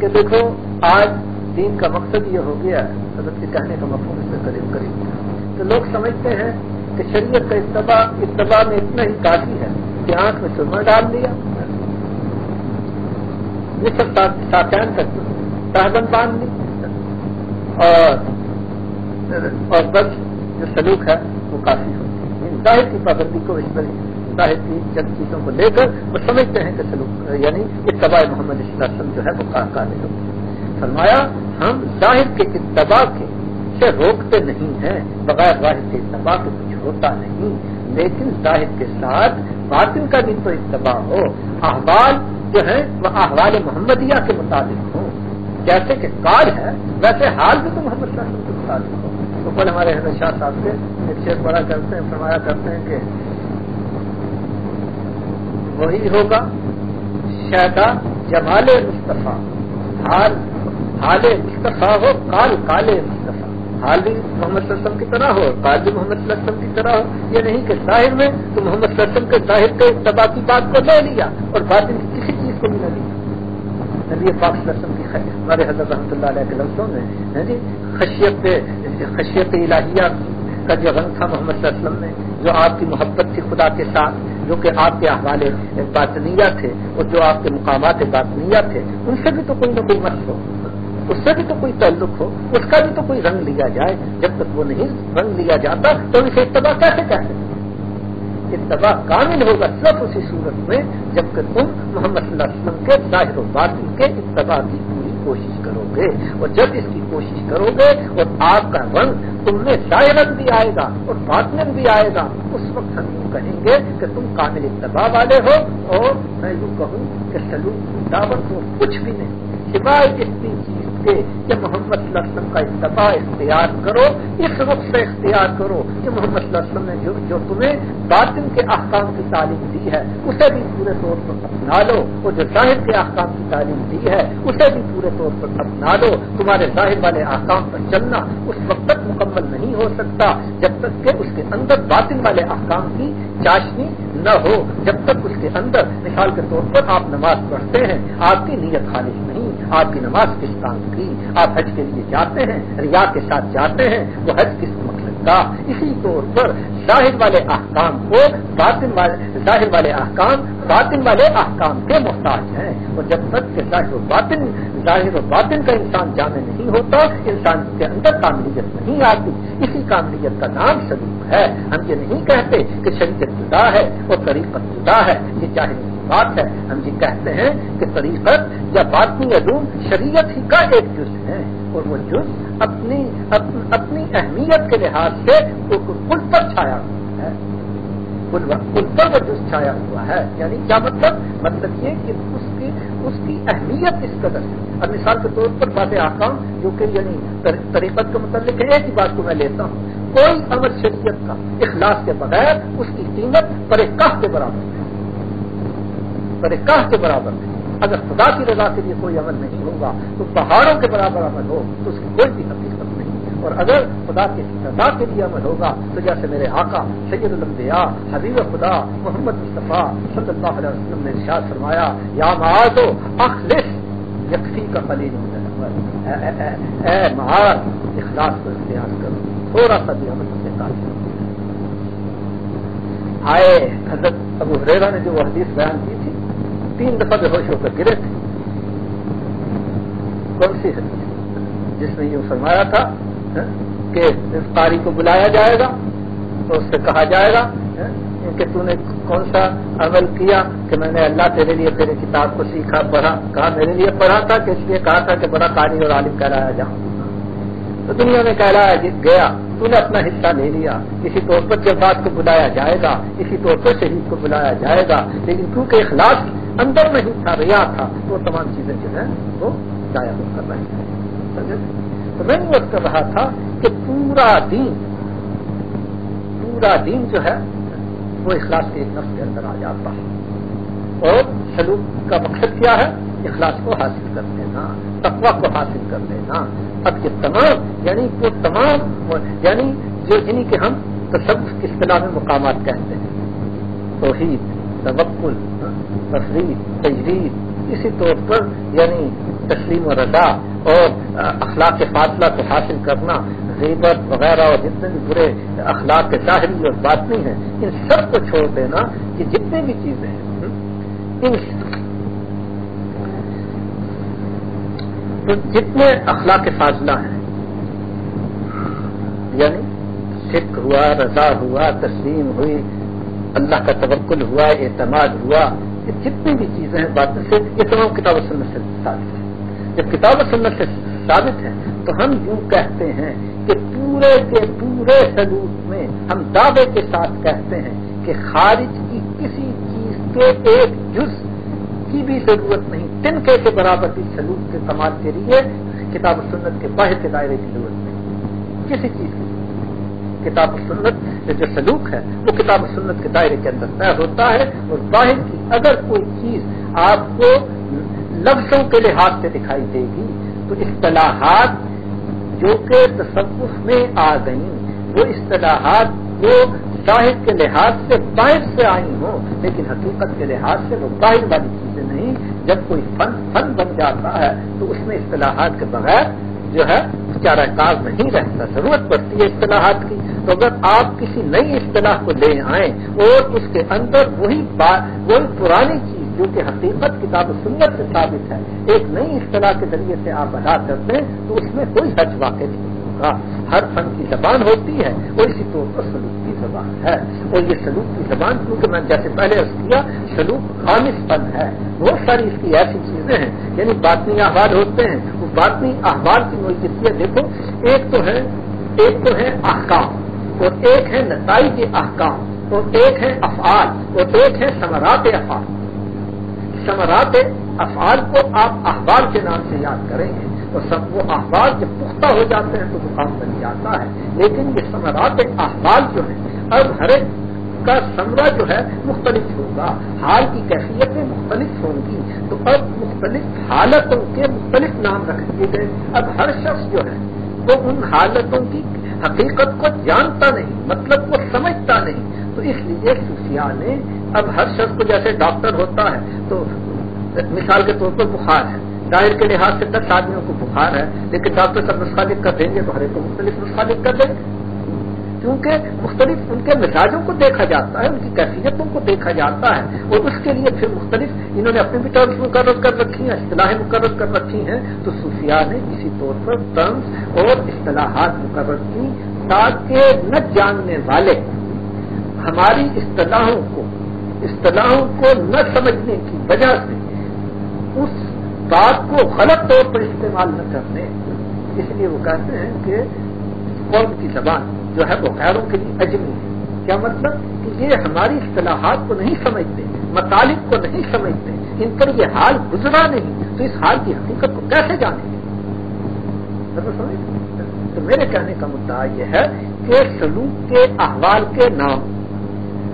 کہ دیکھو، آج دین کا مقصد یہ ہو گیا، حضرت کے کہنے کا مفہوم اس میں قریب قریب تو لوگ سمجھتے ہیں کہ شریعت کا اتباع اتباع میں اتنا ہی کافی ہے کہ آنکھ میں سرما ڈال دیا نصف ساتین تک صاحبن باندھ لی۔ اور اور بس جو سلوک ہے وہ کافی ہوتی ہے۔ یعنی ظاہر کی پابندی کو اس پر ظاہر کی چند چیزوں کو لے کر وہ سمجھتے ہیں کہ سلوک یعنی اتباع محمد وسلم جو ہے وہ قابل ہوتی ہے۔ فرمایا، ہم ظاہر کے اتباع کے سے روکتے نہیں ہیں، بغیر ظاہر کے اتباع کے کچھ ہوتا نہیں۔ لیکن ظاہر کے ساتھ باطن کا بھی تو اتباع ہو۔ احوال جو ہے وہ احوال محمدیہ کے مطابق ہوں۔ جیسے کہ کال ہے، ویسے حال بھی تو محمد صلی اللہ علیہ وسلم کے مطابق ہو۔ تو کل ہمارے حضرت شاہ صاحب سے ایک شیر بڑا کرتے ہیں، فرمایا کرتے ہیں کہ وہی ہوگا شہدا جمال مصطفیٰ۔ حال حال مصطفیٰ ہو، کال کالے مصطفیٰ حال محمد صلی اللہ علیہ وسلم کی طرح ہو کال بھی محمد صلی اللہ علیہ وسلم کی طرح ہو، یہ نہیں کہ ظاہر میں تو محمد صلی اللہ علیہ وسلم کے ظاہر کے تباہ کی بات کو لے لیا اور بات کی کسی چیز کو بھی نہ لیا۔ نبی پاک صلی اللہ علیہ وسلم کی ہمارے حضرت رحمۃ اللہ علیہ کے لفظوں میں جی؟ خشیت خشیت الہیہ کا جو رنگ تھا محمد صلی اللہ علیہ وسلم میں، جو آپ کی محبت تھی خدا کے ساتھ، جو کہ آپ کے احوال باطنیہ تھے اور جو آپ کے مقامات باطنیہ تھے، ان سے بھی تو کوئی نہ کوئی مت ہو۔ اس سے بھی تو کوئی تعلق ہو، اس کا بھی تو کوئی رنگ لیا جائے۔ جب تک وہ نہیں رنگ لیا جاتا، تو اسے اتباع کیسے کہتے اتباع کامل ہوگا صرف اسی صورت میں، جبکہ تم محمد صلی اللہ علیہ وسلم کے ظاہر و باطن کے اتباع کی پوری کوشش کرو گے۔ اور جب اس کی کوشش کرو گے اور آپ کا رنگ تم میں ظاہر بھی آئے گا اور باطن بھی آئے گا، اس وقت ہم یوں کہیں گے کہ تم کامل اتباع والے ہو۔ اور میں یوں کہوں کہ سلوک دعوت کو کچھ بھی نہیں، سوائے اتنی چیز کے کہ محمد صلی اللہ علیہ وسلم کا اتباع اختیار کرو، اس وقت سے اختیار کرو کہ محمد صلی اللہ علیہ وسلم نے جو جو تمہیں باطن کے احکام کی تعلیم دی ہے، اسے بھی پورے طور پر اپنا لو۔ اور جو ظاہر کے احکام کی تعلیم دی ہے، اسے بھی پورے طور پر اپنا لو۔ تمہارے ظاہر والے احکام پر چلنا اس وقت تک مکمل نہیں ہو سکتا، جب تک کہ اس کے اندر باطن والے احکام کی چاشنی نہ ہو جب تک اس کے اندر مثال کے طور پر آپ نماز پڑھتے ہیں، آپ کی نیت خالص نہیں، آپ کی نماز کس کام کی؟ آپ حج کے لیے جاتے ہیں، ریا کے ساتھ جاتے ہیں، وہ حج کس مقصد کا اسی طور پر ظاہر والے احکام کو باطن والے ظاہر والے احکام باطن والے احکام کے محتاج ہیں۔ اور جب تک کہ ظاہر و باطن، ظاہر و باطن کا انسان جامع نہیں ہوتا، انسان کے اندر کاملیت نہیں آتی۔ اسی کاملیت کا نام سلوک ہے۔ ہم یہ نہیں کہتے کہ شریعت جدا ہے اور طریقت جدا ہے، یہ چاہے بات ہے۔ ہم یہ کہتے ہیں کہ طریقت یا باطنی علوم شریعت ہی کا ایک جز ہے۔ اور وہ جز اپنی اپنی اہمیت کے لحاظ سے کل پر چھایا ہوا ہے۔ کل پر وہ جز چھایا ہوا ہے۔ یعنی کیا مطلب؟ مطلب یہ کہ اس کی اس کی اہمیت اس قدر ہے۔ اب مثال کے طور پر بات آکام، جو کہ یعنی طریقت کے متعلق ہے ایک ہی بات کو میں لیتا ہوں۔ کوئی عمل شریعت کا اخلاص کے بغیر اس کی قیمت پر کاہ کے برابر ہے۔ پر کاہ کے برابر ہے۔ اگر خدا کی رضا کے لیے کوئی عمل نہیں ہوگا، تو پہاڑوں کے برابر عمل ہو، تو اس کی کوئی بھی حقیقت نہیں۔ اور اگر خدا کی رضا کے لیے عمل ہوگا، تو جیسے میرے آقا سید المبیا حبیب خدا محمد مصطفیٰ صلی اللہ علیہ وسلم نے ارشاد فرمایا، یا معاذ، اخلص یکسی کا خلیل اے معاذ، اخلاص کو اختیار کرو۔ تھوڑا سا بھی عمل سے کافی آئے، حضرت ابو حریرا نے جو وہ حدیث بیان کی تھی تین دفعہ بے ہوش ہو کر گرے تھے۔ کون سی حدیث جس نے یہ فرمایا تھا ہاں، کہ افطاری کو بلایا جائے گا تو اس سے کہا جائے گا ہاں، کہ تو نے کون سا عمل کیا کہ میں نے اللہ تیرے لیے تیرے کتاب کو سیکھا پڑھا کہا میرے لیے پڑھا تھا کہ اس لیے کہا تھا کہ بڑا قاری اور عالم کہلایا جاؤں۔ تو دنیا میں کہلایا جی، گیا تو نے اپنا حصہ لے لیا۔ اسی طور پر جب بات کو بلایا جائے گا اسی طور پر شہید کو بلایا جائے گا لیکن کیونکہ اخلاص اندر نہیں تھا، ریا تھا وہ تمام چیزیں جو ہیں، وہ ضائع ہو کر رہی ہیں۔ تو میں نے کر رہا تھا کہ پورا دین پورا دین جو ہے، وہ اخلاص کے ایک نفس کے اندر آ جاتا ہے اور سلوک کا مقصد کیا ہے؟ اخلاص کو حاصل کر لینا تقوا کو حاصل کر لینا۔ اب یہ تمام یعنی وہ تمام یعنی جو جنہیں کہ ہم تصوف کی اصطلاح میں مقامات کہتے ہیں۔ توحید، توکل تفریح تجرید اسی طور پر یعنی تسلیم و رضا اور اخلاق فاصلہ کو حاصل کرنا، غیبت وغیرہ اور جتنے بھی برے اخلاق کے ظاہری اور باطنی ہیں، ان سب کو چھوڑ دینا کہ جتنے بھی چیزیں ہیں۔ ان تو جتنے اخلاق فاضلہ ہیں یعنی سکھ ہوا، رضا ہوا، تسلیم ہوئی، اللہ کا توکل ہوا، اعتماد ہوا یہ جتنی بھی چیزیں ہیں باتیں سے یہ تمام کتاب و سنت سے ثابت ہے۔ جب کتاب و سنت سے ثابت ہے، تو ہم یوں کہتے ہیں کہ پورے کے پورے سلوک میں ہم دعوے کے ساتھ کہتے ہیں کہ خارج کی کسی چیز کے ایک جز کی بھی ضرورت نہیں تنکے کے برابر کی سلوک کے کمال کے لیے کتاب و سنت کے باہر کے دائرے کی ضرورت نہیں۔ کسی چیز کی۔ کتاب و سنت جو سلوک ہے، وہ کتاب و سنت کے دائرے کے اندر طے ہوتا ہے اور باہر کی اگر کوئی چیز آپ کو لفظوں کے لحاظ سے دکھائی دے گی، تو اصطلاحات جو کہ تصوف میں آ گئیں، وہ اصطلاحات جو ظاہر کے لحاظ سے باہر سے آئی ہوں، لیکن حقیقت کے لحاظ سے وہ باہر والی چیزیں نہیں۔ جب کوئی فن فن بن جاتا ہے، تو اس میں اصطلاحات کے بغیر جو ہے چارہ کار نہیں رہتا، ضرورت پڑتی ہے اصطلاحات کی۔ تو اگر آپ کسی نئی اصطلاح کو لے آئیں اور اس کے اندر وہی وہی پرانی چیز جو کہ حقیقت، کتاب سنت سے ثابت ہے، ایک نئی اصطلاح کے ذریعے سے آپ ادا کرتے ہیں، تو اس میں کوئی حج واقع نہیں ہوگا۔ ہر فن کی زبان ہوتی ہے، اور اسی طور پر سلوک۔ ہے۔ اور یہ سلوک کی زبان کیونکہ میں جیسے پہلے عرض کیا، سلوک خامص فن ہے۔ بہت ساری اس کی ایسی چیزیں ہیں یعنی باطنی احوال ہوتے ہیں۔ وہ باطنی احوال کی نوعیت دیکھو، ایک تو ہے ایک تو ہے احکام، اور ایک ہے نتائج احکام، اور ایک ہے افعال، اور ایک ہے ثمرات افعال۔ ثمرات افعال کو آپ احبار کے نام سے یاد کریں گے، اور سب وہ احبار جب پختہ ہو جاتے ہیں تو مقام بن جاتا ہے۔ لیکن یہ ثمرات احبار جو ہیں اب ہر ایک کا سمرا جو ہے مختلف ہوگا۔ حال کی کیفیتیں مختلف ہوں گی۔ تو اب مختلف حالتوں کے مختلف نام رکھ دیے گئے۔ اب ہر شخص جو ہے، وہ ان حالتوں کی حقیقت کو جانتا نہیں مطلب کو سمجھتا نہیں۔ تو اس لیے صوفیاء نے اب ہر شخص کو جیسے ڈاکٹر ہوتا ہے، تو مثال کے طور پر بخار ہے۔ ظاہر کے لحاظ سے دس آدمیوں کو بخار ہے، لیکن ڈاکٹر سب نسخہ لکھ کر دیں گے تو ہر ایک کو مختلف نسخہ لکھ کر دیں گے۔ کیونکہ مختلف ان کے مزاجوں کو دیکھا جاتا ہے، ان کی کیفیتوں کو دیکھا جاتا ہے، اور اس کے لیے پھر مختلف انہوں نے اپنی بھی ٹرمز مقرر کر رکھی ہیں، اصطلاحیں مقرر کر رکھی ہیں۔ تو صوفیاء نے اسی طور پر ٹرمز اور اصطلاحات مقرر کی تاکہ نہ جاننے والے ہماری اصطلاحوں کو اصطلاحوں کو نہ سمجھنے کی وجہ سے اس بات کو غلط طور پر استعمال نہ کرنے۔ اس لیے وہ کہتے ہیں کہ قوم کی زبان جو ہے وہ غیروں کے لیے اجمی ہے۔ کیا مطلب؟ کہ یہ ہماری اصطلاحات کو نہیں سمجھتے، مطالب کو نہیں سمجھتے، ان پر یہ حال گزرا نہیں، تو اس حال کی حقیقت کو کیسے جانیں گے؟ تو میرے کہنے کا مدعا یہ ہے کہ سلوک کے احوال کے نام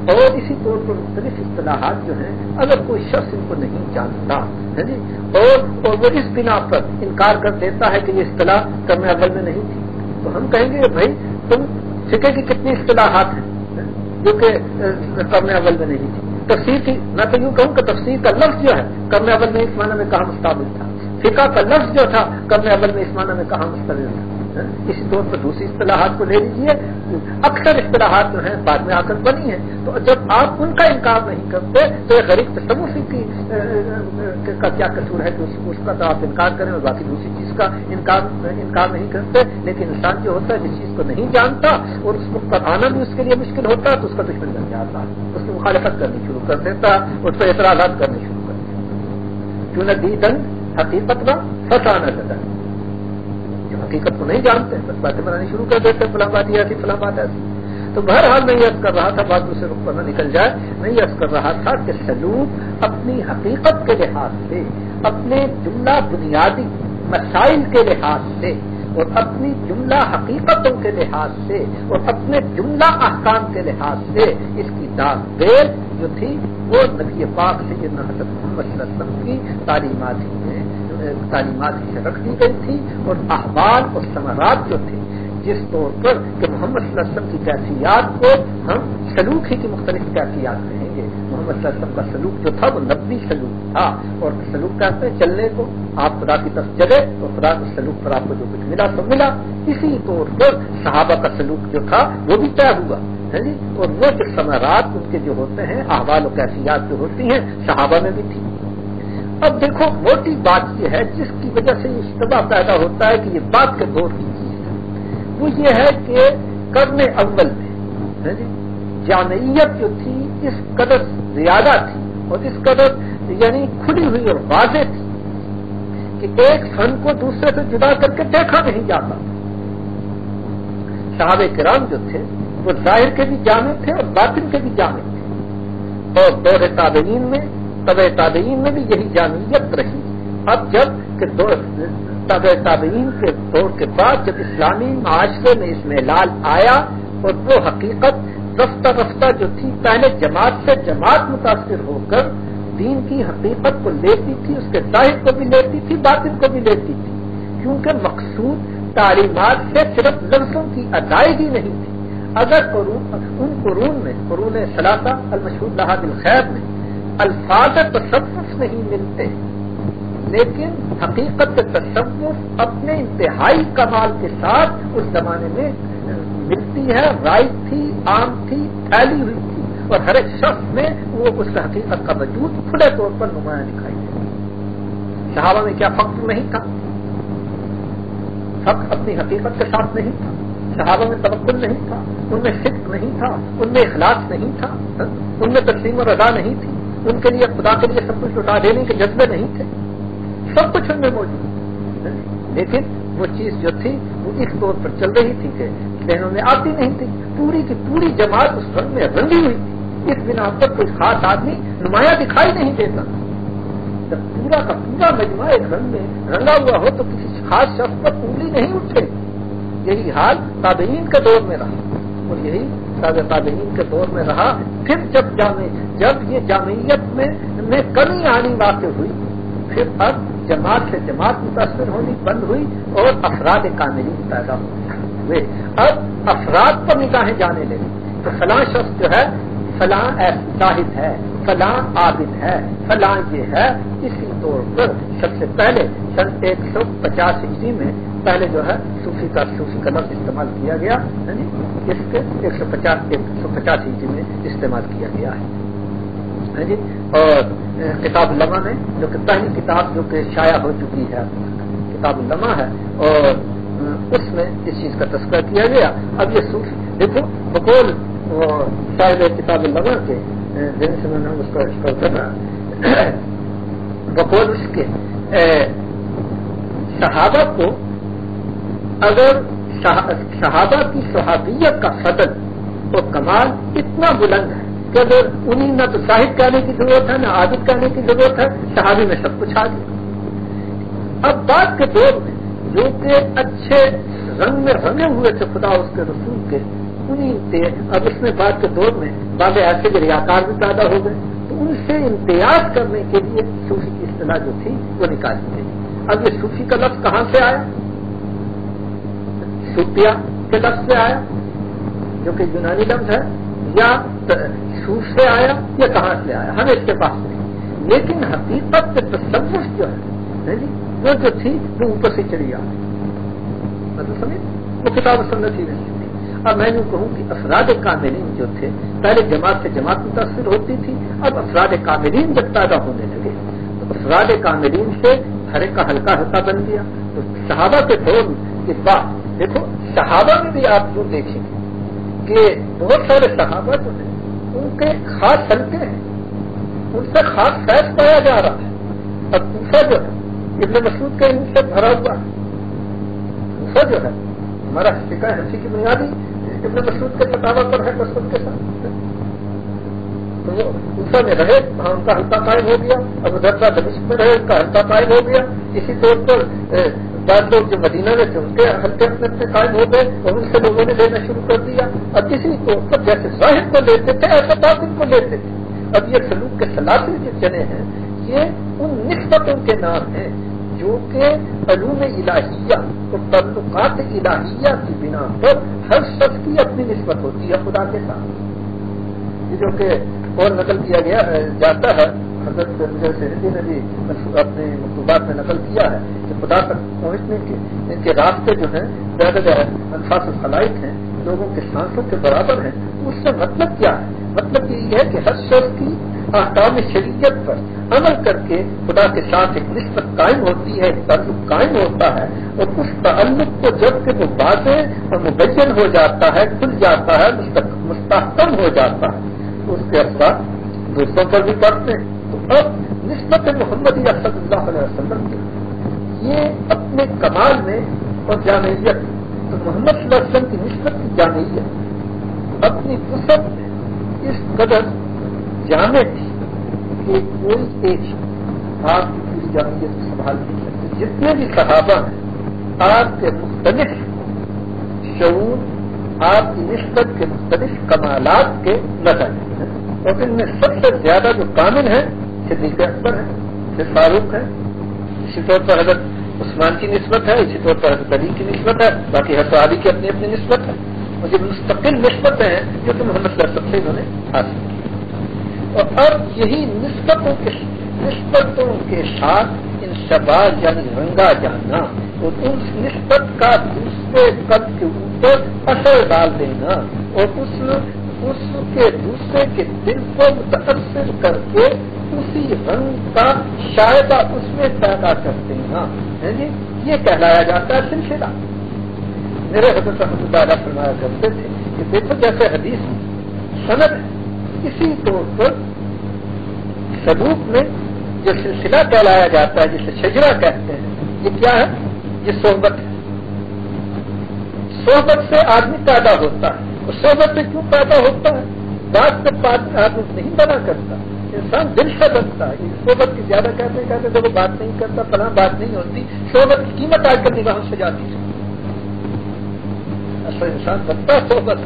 اور اسی طور پر مختلف اصطلاحات جو ہیں، اگر کوئی شخص ان کو نہیں جانتا، ہے جی؟ اور اور وہ اس بنا پر انکار کر دیتا ہے کہ یہ اصطلاح کرنے اول میں نہیں تھی۔ تو ہم کہیں گے، بھائی تم سکے کی کتنی اصطلاحات ہیں، جو کہ کرنے اول میں نہیں تھی۔ تفسیر کی، میں تو یوں کہوں کہ تفسیر کا لفظ جو ہے کرنے اول میں اس معنی میں کہاں مستقبل تھا۔ فقہ کا لفظ جو تھا کرنے اول میں اس معنی میں کہاں مستقبل تھا۔ اسی طور پر دوسری اصطلاحات کو لے لیجیے اکثر اصطلاحات جو ہیں بعد میں آ کر بنی ہیں۔ تو جب آپ ان کا انکار نہیں کرتے، تو یہ غریب تصوفی کی کا کیا قصور ہے کہ اس کا تو آپ انکار کریں اور باقی دوسری چیز کا انکار انکار نہیں کرتے۔ لیکن انسان جو ہوتا ہے، جس چیز کو نہیں جانتا اور اس کو آنا بھی اس کے لیے مشکل ہوتا ہے تو اس کا دشمن بن جاتا۔ اس کی مخالفت کرنی شروع کر دیتا، اس پر اعتراضات کرنے شروع کر دیتا۔ کیوں نہ دی دن حقیقت کا فسانہ دن حقیقت کو نہیں جانتے، بس باتیں بنانی شروع کر دیتے، فلاں بات یہ ایسی فلاں بات ایسی۔ تو بہرحال میں یہ کر رہا تھا، بات دوسرے رخ پر نہ نکل جائے، میں یہ کر رہا تھا کہ سلوک اپنی حقیقت کے لحاظ سے، اپنے جملہ بنیادی مسائل کے لحاظ سے، اور اپنی جملہ حقیقتوں کے لحاظ سے، اور اپنے جملہ احکام کے لحاظ سے اس کی داغ دیر جو تھی، وہ نبی پاک سے حضرت محمد صلی اللہ علیہ وسلم کی تعلیمات ہی تعلیمات رکھ دی گئی تھی اور احوال اور ثمرات جو تھے، جس طور پر کہ محمد صلی اللہ علیہ وسلم کی کیفیات کو ہم سلوک ہی کی مختلف کیفیات کہیں گے۔ محمد صلی اللہ علیہ وسلم کا سلوک جو تھا، وہ نبی سلوک تھا۔ اور سلوک کہتے ہیں، چلنے کو آپ خدا کی طرف چلے تو خدا کے سلوک پر آپ کو جو کچھ ملا تو ملا۔ اسی طور پر صحابہ کا سلوک جو تھا، وہ بھی طے ہوا۔ ہے جی؟ اور وہ جو ثمرات ان کے جو ہوتے ہیں، احوال و کیفیات جو ہوتی ہیں، صحابہ میں بھی تھی۔ اب دیکھو، موٹی بات یہ ہے، جس کی وجہ سے اجتباع پیدا ہوتا ہے کہ یہ بات کے دور کی چیز ہے۔ وہ یہ ہے کہ کرنے اول میں ہاں جی جامعیت جو تھی، اس قدر زیادہ تھی اور اس قدر یعنی کھلی ہوئی اور واضح تھی کہ ایک فن کو دوسرے سے جدا کر کے دیکھا نہیں جاتا۔ صحاب کرام جو تھے، وہ ظاہر کے بھی جامع تھے اور باطن کے بھی جامع تھے۔ اور دور تابعین میں طب تابعین میں بھی یہی جامعیت رہی۔ اب جبکہ طب تابعین کے دور کے بعد جب اسلامی معاشرے میں اس میں لال آیا اور وہ حقیقت رفتہ رفتہ جو تھی، پہلے جماعت سے جماعت متاثر ہو کر دین کی حقیقت کو لیتی تھی، اس کے ظاہر کو بھی لیتی تھی، باطن کو بھی لیتی تھی۔ کیونکہ مقصود تعلیمات سے صرف لفظوں کی ادائیگی نہیں تھی۔ اگر ان قرون میں، قرون سلاطہ المشہور لحاظ الخیر میں الفاظ تصوف نہیں ملتے، لیکن حقیقت تصوف اپنے انتہائی کمال کے ساتھ اس زمانے میں ملتی ہے رائٹ تھی، عام تھی، پھیلی ہوئی تھی، اور ہر ایک شخص میں وہ اس حقیقت کا وجود کھلے طور پر نمایاں دکھائی دے صحابہ میں کیا فخر نہیں تھا؟ فخر اپنی حقیقت کے ساتھ نہیں تھا۔ صحابہ میں تبکل نہیں تھا، ان میں فکر نہیں تھا، ان میں اخلاص نہیں تھا، ان میں تقسیم و رضا نہیں تھی۔ ان کے لیے خدا کے لیے سب کچھ لٹا دینے کے جذبے نہیں تھے۔ سب کچھ ان میں موجود لیکن وہ چیز جو تھی، وہ اس طور پر چل رہی تھی کہ بہنوں میں آتی نہیں تھی۔ پوری کی پوری جماعت اس رنگ میں رنگی ہوئی تھی۔ اس بنا پر کوئی خاص آدمی نمایاں دکھائی نہیں دیتا۔ جب پورا کا پورا مجموعہ ایک رنگ میں رنگا ہوا ہو تو کسی خاص شخص پر انگلی نہیں اٹھے۔ یہی حال تابعین کے دور میں رہا۔ اور یہی تابعین کے دور میں رہا، پھر جب جامع، جب یہ جامعیت میں میں کمی آنی واقع ہوئی، پھر اب جماعت سے جماعت متاثر ہونی بند ہوئی اور افراد کاملی پیدا ہوئے اب افراد پر نگاہیں جانے لگی تو فلاں شخص جو ہے، فلاں شاہد ہے، فلاں عابد ہے، فلاں یہ ہے، اسی طور پر سب سے پہلے سن ایک سو پچاس عیسوی میں پہلے جو ہے صوفی کا صوفی کا لفظ استعمال کیا گیا یعنی اس کے ایک سو پچاس ایک سو پچاس عیسوی میں استعمال کیا گیا ہے۔ جی اور کتاب الما میں جو کہ پہلی کتاب جو کہ شائع ہو چکی ہے، کتاب الما ہے، اور اس میں اس چیز کا تذکرہ کیا گیا۔ اب یہ صوفی دیکھو، بقول شاید کتاب الما کے دن سے میں نے اس کا اشکار کرنا بقول اس کے صحابہ کو اگر صحابہ کی صحابیت کا فضل اور کمال اتنا بلند ہے کہ اگر انہیں نہ تو شاہد کہنے کی ضرورت ہے، نہ عادت کہنے کی ضرورت ہے صحابی میں سب کچھ آ گیا۔ اب بات کے دور میں جو کہ اچھے رنگ میں رنگے ہوئے تھے خدا اس کے رسول کے، انہیں اب اس میں بات کے دور میں بعض ایسے ریاکار بھی پیدا ہو گئے، تو ان سے امتیاز کرنے کے لیے صوفی کی اصطلاح جو تھی وہ نکالی گئی۔ اب یہ صوفی کا لفظ کہاں سے آیا؟ سوپیا کے لفظ سے آیا جو کہ یونانی لفظ ہے یا سوف سے آیا یا کہاں سے آیا ہمیں اس کے پاس نہیں۔ لیکن حقیقت کے تصور جو ہے جی، وہ جو تھی وہ اوپر سے چلی آئی مطلب سمجھ وہ کتاب سنت ہی نہیں اب میں یوں کہوں کہ افراد کامرین جو تھے پہلے جماعت سے جماعت متاثر ہوتی تھی اب افراد کامرین جب پیدا ہونے لگے تو افراد کامرین سے ہر ایک کا ہلکا ہلکا بن گیا۔ تو صحابہ کے دور کے بعد دیکھو، صحابہ میں بھی آپ جو دیکھیں گے کہ بہت سارے صحابہ جو ہیں، ان کے خاص سلطے ہیں، ان سے خاص فیض پایا جا رہا ہے۔ اور دوسرا جو ہے، ابن مسعود کے ان سے بھرا ہوا ہے۔ دوسرا جو ہے، ہمارا شکا ہنسی کی بنیادی ابن مسعود کے کتابہ پر ہے کسمت کے ساتھ۔ تو وہ دوسرا میں رہے، وہاں ان کا ہلکا قائم ہو گیا۔ اب ادھر کا دمشق میں رہے، ان کا ہلکا قائم ہو گیا۔ اسی طور پر بعض لوگ جو مدینہ میں تھے، ان کے ہلکے اپنے اپنے قائم ہو گئے اور ان سے لوگوں نے لینا شروع کر دیا۔ اور کسی طور پر جیسے ظاہر کو لیتے تھے ایسے باطن کو لیتے تھے۔ اب یہ سلوک کے سلاسل جو چنے ہیں، یہ ان نسبتوں کے نام ہیں جو کہ علوم الہیہ اور تعلقات الہیہ کی بنا پر ہر شخص کی اپنی نسبت ہوتی ہے، خدا کے ساتھ۔ جو کہ اور نقل کیا گیا جاتا ہے حضرت سہدی نے بھی اپنے مکتوبات میں نقل کیا ہے کہ خدا تک پہنچنے کے ان کے راستے جو ہیں زیادہ انفاظ خلائق ہیں، لوگوں کے سانسوں کے برابر ہیں۔ اس سے مطلب کیا ہے؟ مطلب یہ ہے کہ ہر شخص کی احکام شریعت پر عمل کر کے خدا کے ساتھ ایک نسبت قائم ہوتی ہے، ایک تعلق قائم ہوتا ہے اور اس تعلق کو جبکہ وہ واضح اور مبین ہو جاتا ہے، کھل جاتا ہے، مستحکم ہو جاتا ہے۔ اس کے اثرات دوستوں پر بھی پڑتے ہیں۔ تو اب نسبت محمد صلی اللہ علیہ وسلم کے یہ اپنے کمال میں اور جامعیت تو محمد صلی اللہ علیہ وسلم کی نسبت کی جامعیت اپنی وسط میں اس قدر جامع تھی کہ کوئی ایک آپ کی پوری جامعیت کو سنبھال نہیں سکتے۔ جتنے بھی صحابہ ہیں، آپ کے مختلف شعور، آپ کی نسبت کے مختلف کمالات کے نظر ہیں۔ اور ان میں سب سے زیادہ جو کامل ہیں صدیق اکبر ہے پھر فاروق ہے، اسی طور پر حضرت عثمان کی نسبت ہے، اسی طور پر حضرت علی کی نسبت ہے، باقی ہر علی کی اپنی اپنی نسبت ہے۔ اور جو مستقل نسبتیں ہیں جو کہ محمد صلی اللہ علیہ وسلم سے انہوں نے حاصل کی۔ اور اب یہی نسبتوں کے نسبتوں کے ساتھ ان شباز یعنی رنگا جانا، اور اس نسبت کا دوسرے قد کے اوپر اثر ڈال دینا، اور اس اس کے دوسرے کے دل کو متاثر کر کے اسی رنگ کا شاید اس میں پیدا کرتے ہیں۔ جی یہ کہلایا جاتا ہے سلسلہ۔ میرے حضرت رحمۃ اللہ فرمایا کرتے تھے کہ دیکھو جیسے حدیث سند ہے، اسی طور پر سلوک میں جو سلسلہ کہلایا جاتا ہے، جسے شجرا کہتے ہیں۔ یہ کیا ہے؟ یہ صحبت ہے۔ صحبت سے آدمی پیدا ہوتا ہے۔ اور صحبت سے کیوں پیدا ہوتا ہے؟ بات سے بات آدمی نہیں بنا کرتا۔ انسان دل سے بنتا ہے۔ صحبت کی زیادہ کہتے ہیں، کہتے جب وہ بات نہیں کرتا، فلاں بات نہیں ہوتی۔ صحبت کی قیمت آج کل نگاہوں سے جاتی ہے۔ اصل انسان بنتا ہے صحبت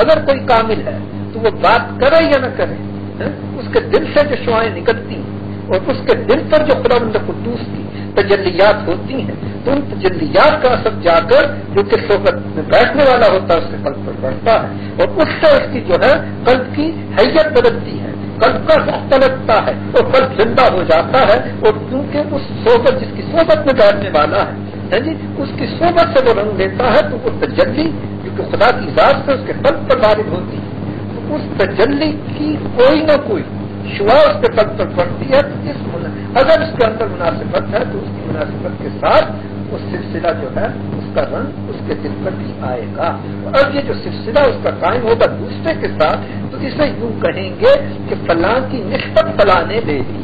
اگر کوئی کامل ہے، تو وہ بات کرے یا نہ کرے ہاں، اس کے دل سے جو شوائیں نکلتی ہیں اور اس کے دل پر جو خدا مند قدوس کی تجلیات ہوتی ہیں، تو ان تجلیات کا اثر جا کر جو کہ صحبت میں بیٹھنے والا ہوتا ہے، اس کے قلب پر بڑھتا ہے۔ اور اس سے اس کی جو ہے، قلب کی حیت بدلتی ہے۔ قلب کا ہے اور قلب زندہ ہو جاتا ہے، اور کیونکہ اس صحبت جس کی صحبت میں بیٹھنے والا ہے ہاں جی اس کی صحبت سے وہ رنگ لیتا ہے، تو وہ تجلی جو کہ خدا کی ذات سے اس کے قلب پر وارد ہوتی ہے۔ اس تجلی کی کوئی نہ کوئی شعا اس کے پد پر پڑتی ہے، تو اس اگر اس کے اندر مناسبت ہے، تو اس کی مناسبت کے ساتھ وہ سلسلہ جو ہے، اس کا رنگ اس کے دل پر بھی آئے گا۔ اور یہ جو سلسلہ اس کا قائم ہوگا دوسرے کے ساتھ، تو اسے یوں کہیں گے کہ فلاں کی نسبت فلاں نے دے دی۔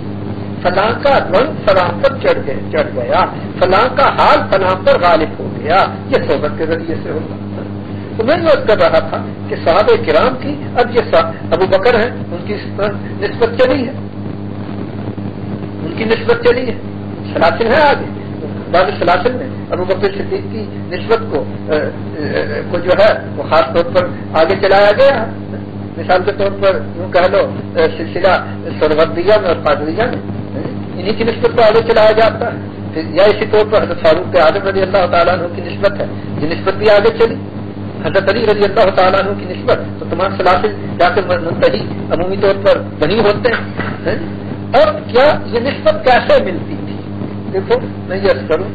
فلاں کا رنگ فلاں پر چڑھ چڑھ گیا۔ فلاں کا حال فلاں پر غالب ہو گیا۔ یہ صحبت کے ذریعے سے ہوگا۔ تو میں یہ کر رہا تھا کہ صحاب کرام کی، اب یہ ابو بکر ہیں، ان کی نسبت چلی ہے۔ ان کی نسبت چلی ہے۔ سلاسل ہے آگے۔ بعد سلاسل میں ابو بکر صدیق کی نسبت کو کو جو ہے، وہ خاص طور پر آگے چلایا گیا۔ مثال کے طور پر یوں کہہ لو سلسلہ سروردیہ میں اور قادریہ میں انہیں کی نسبت کو آگے چلایا جاتا ہے۔ یا اسی طور پر حضرت فاروق عالم رضی اللہ تعالیٰ عنہ کی نسبت ہے، یہ نسبت بھی آگے چلی۔ حضرت علی رضی اللہ تعالیٰ عنہ کی نسبت، تو تمام سلاسل جا کے منتحی عمومی طور پر وہی ہوتے ہیں۔ اور کیا یہ نسبت کیسے ملتی؟ تھی دیکھو میں یس کروں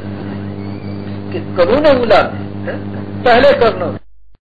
کہ کروں اولا ہاں؟ پہلے کرنا۔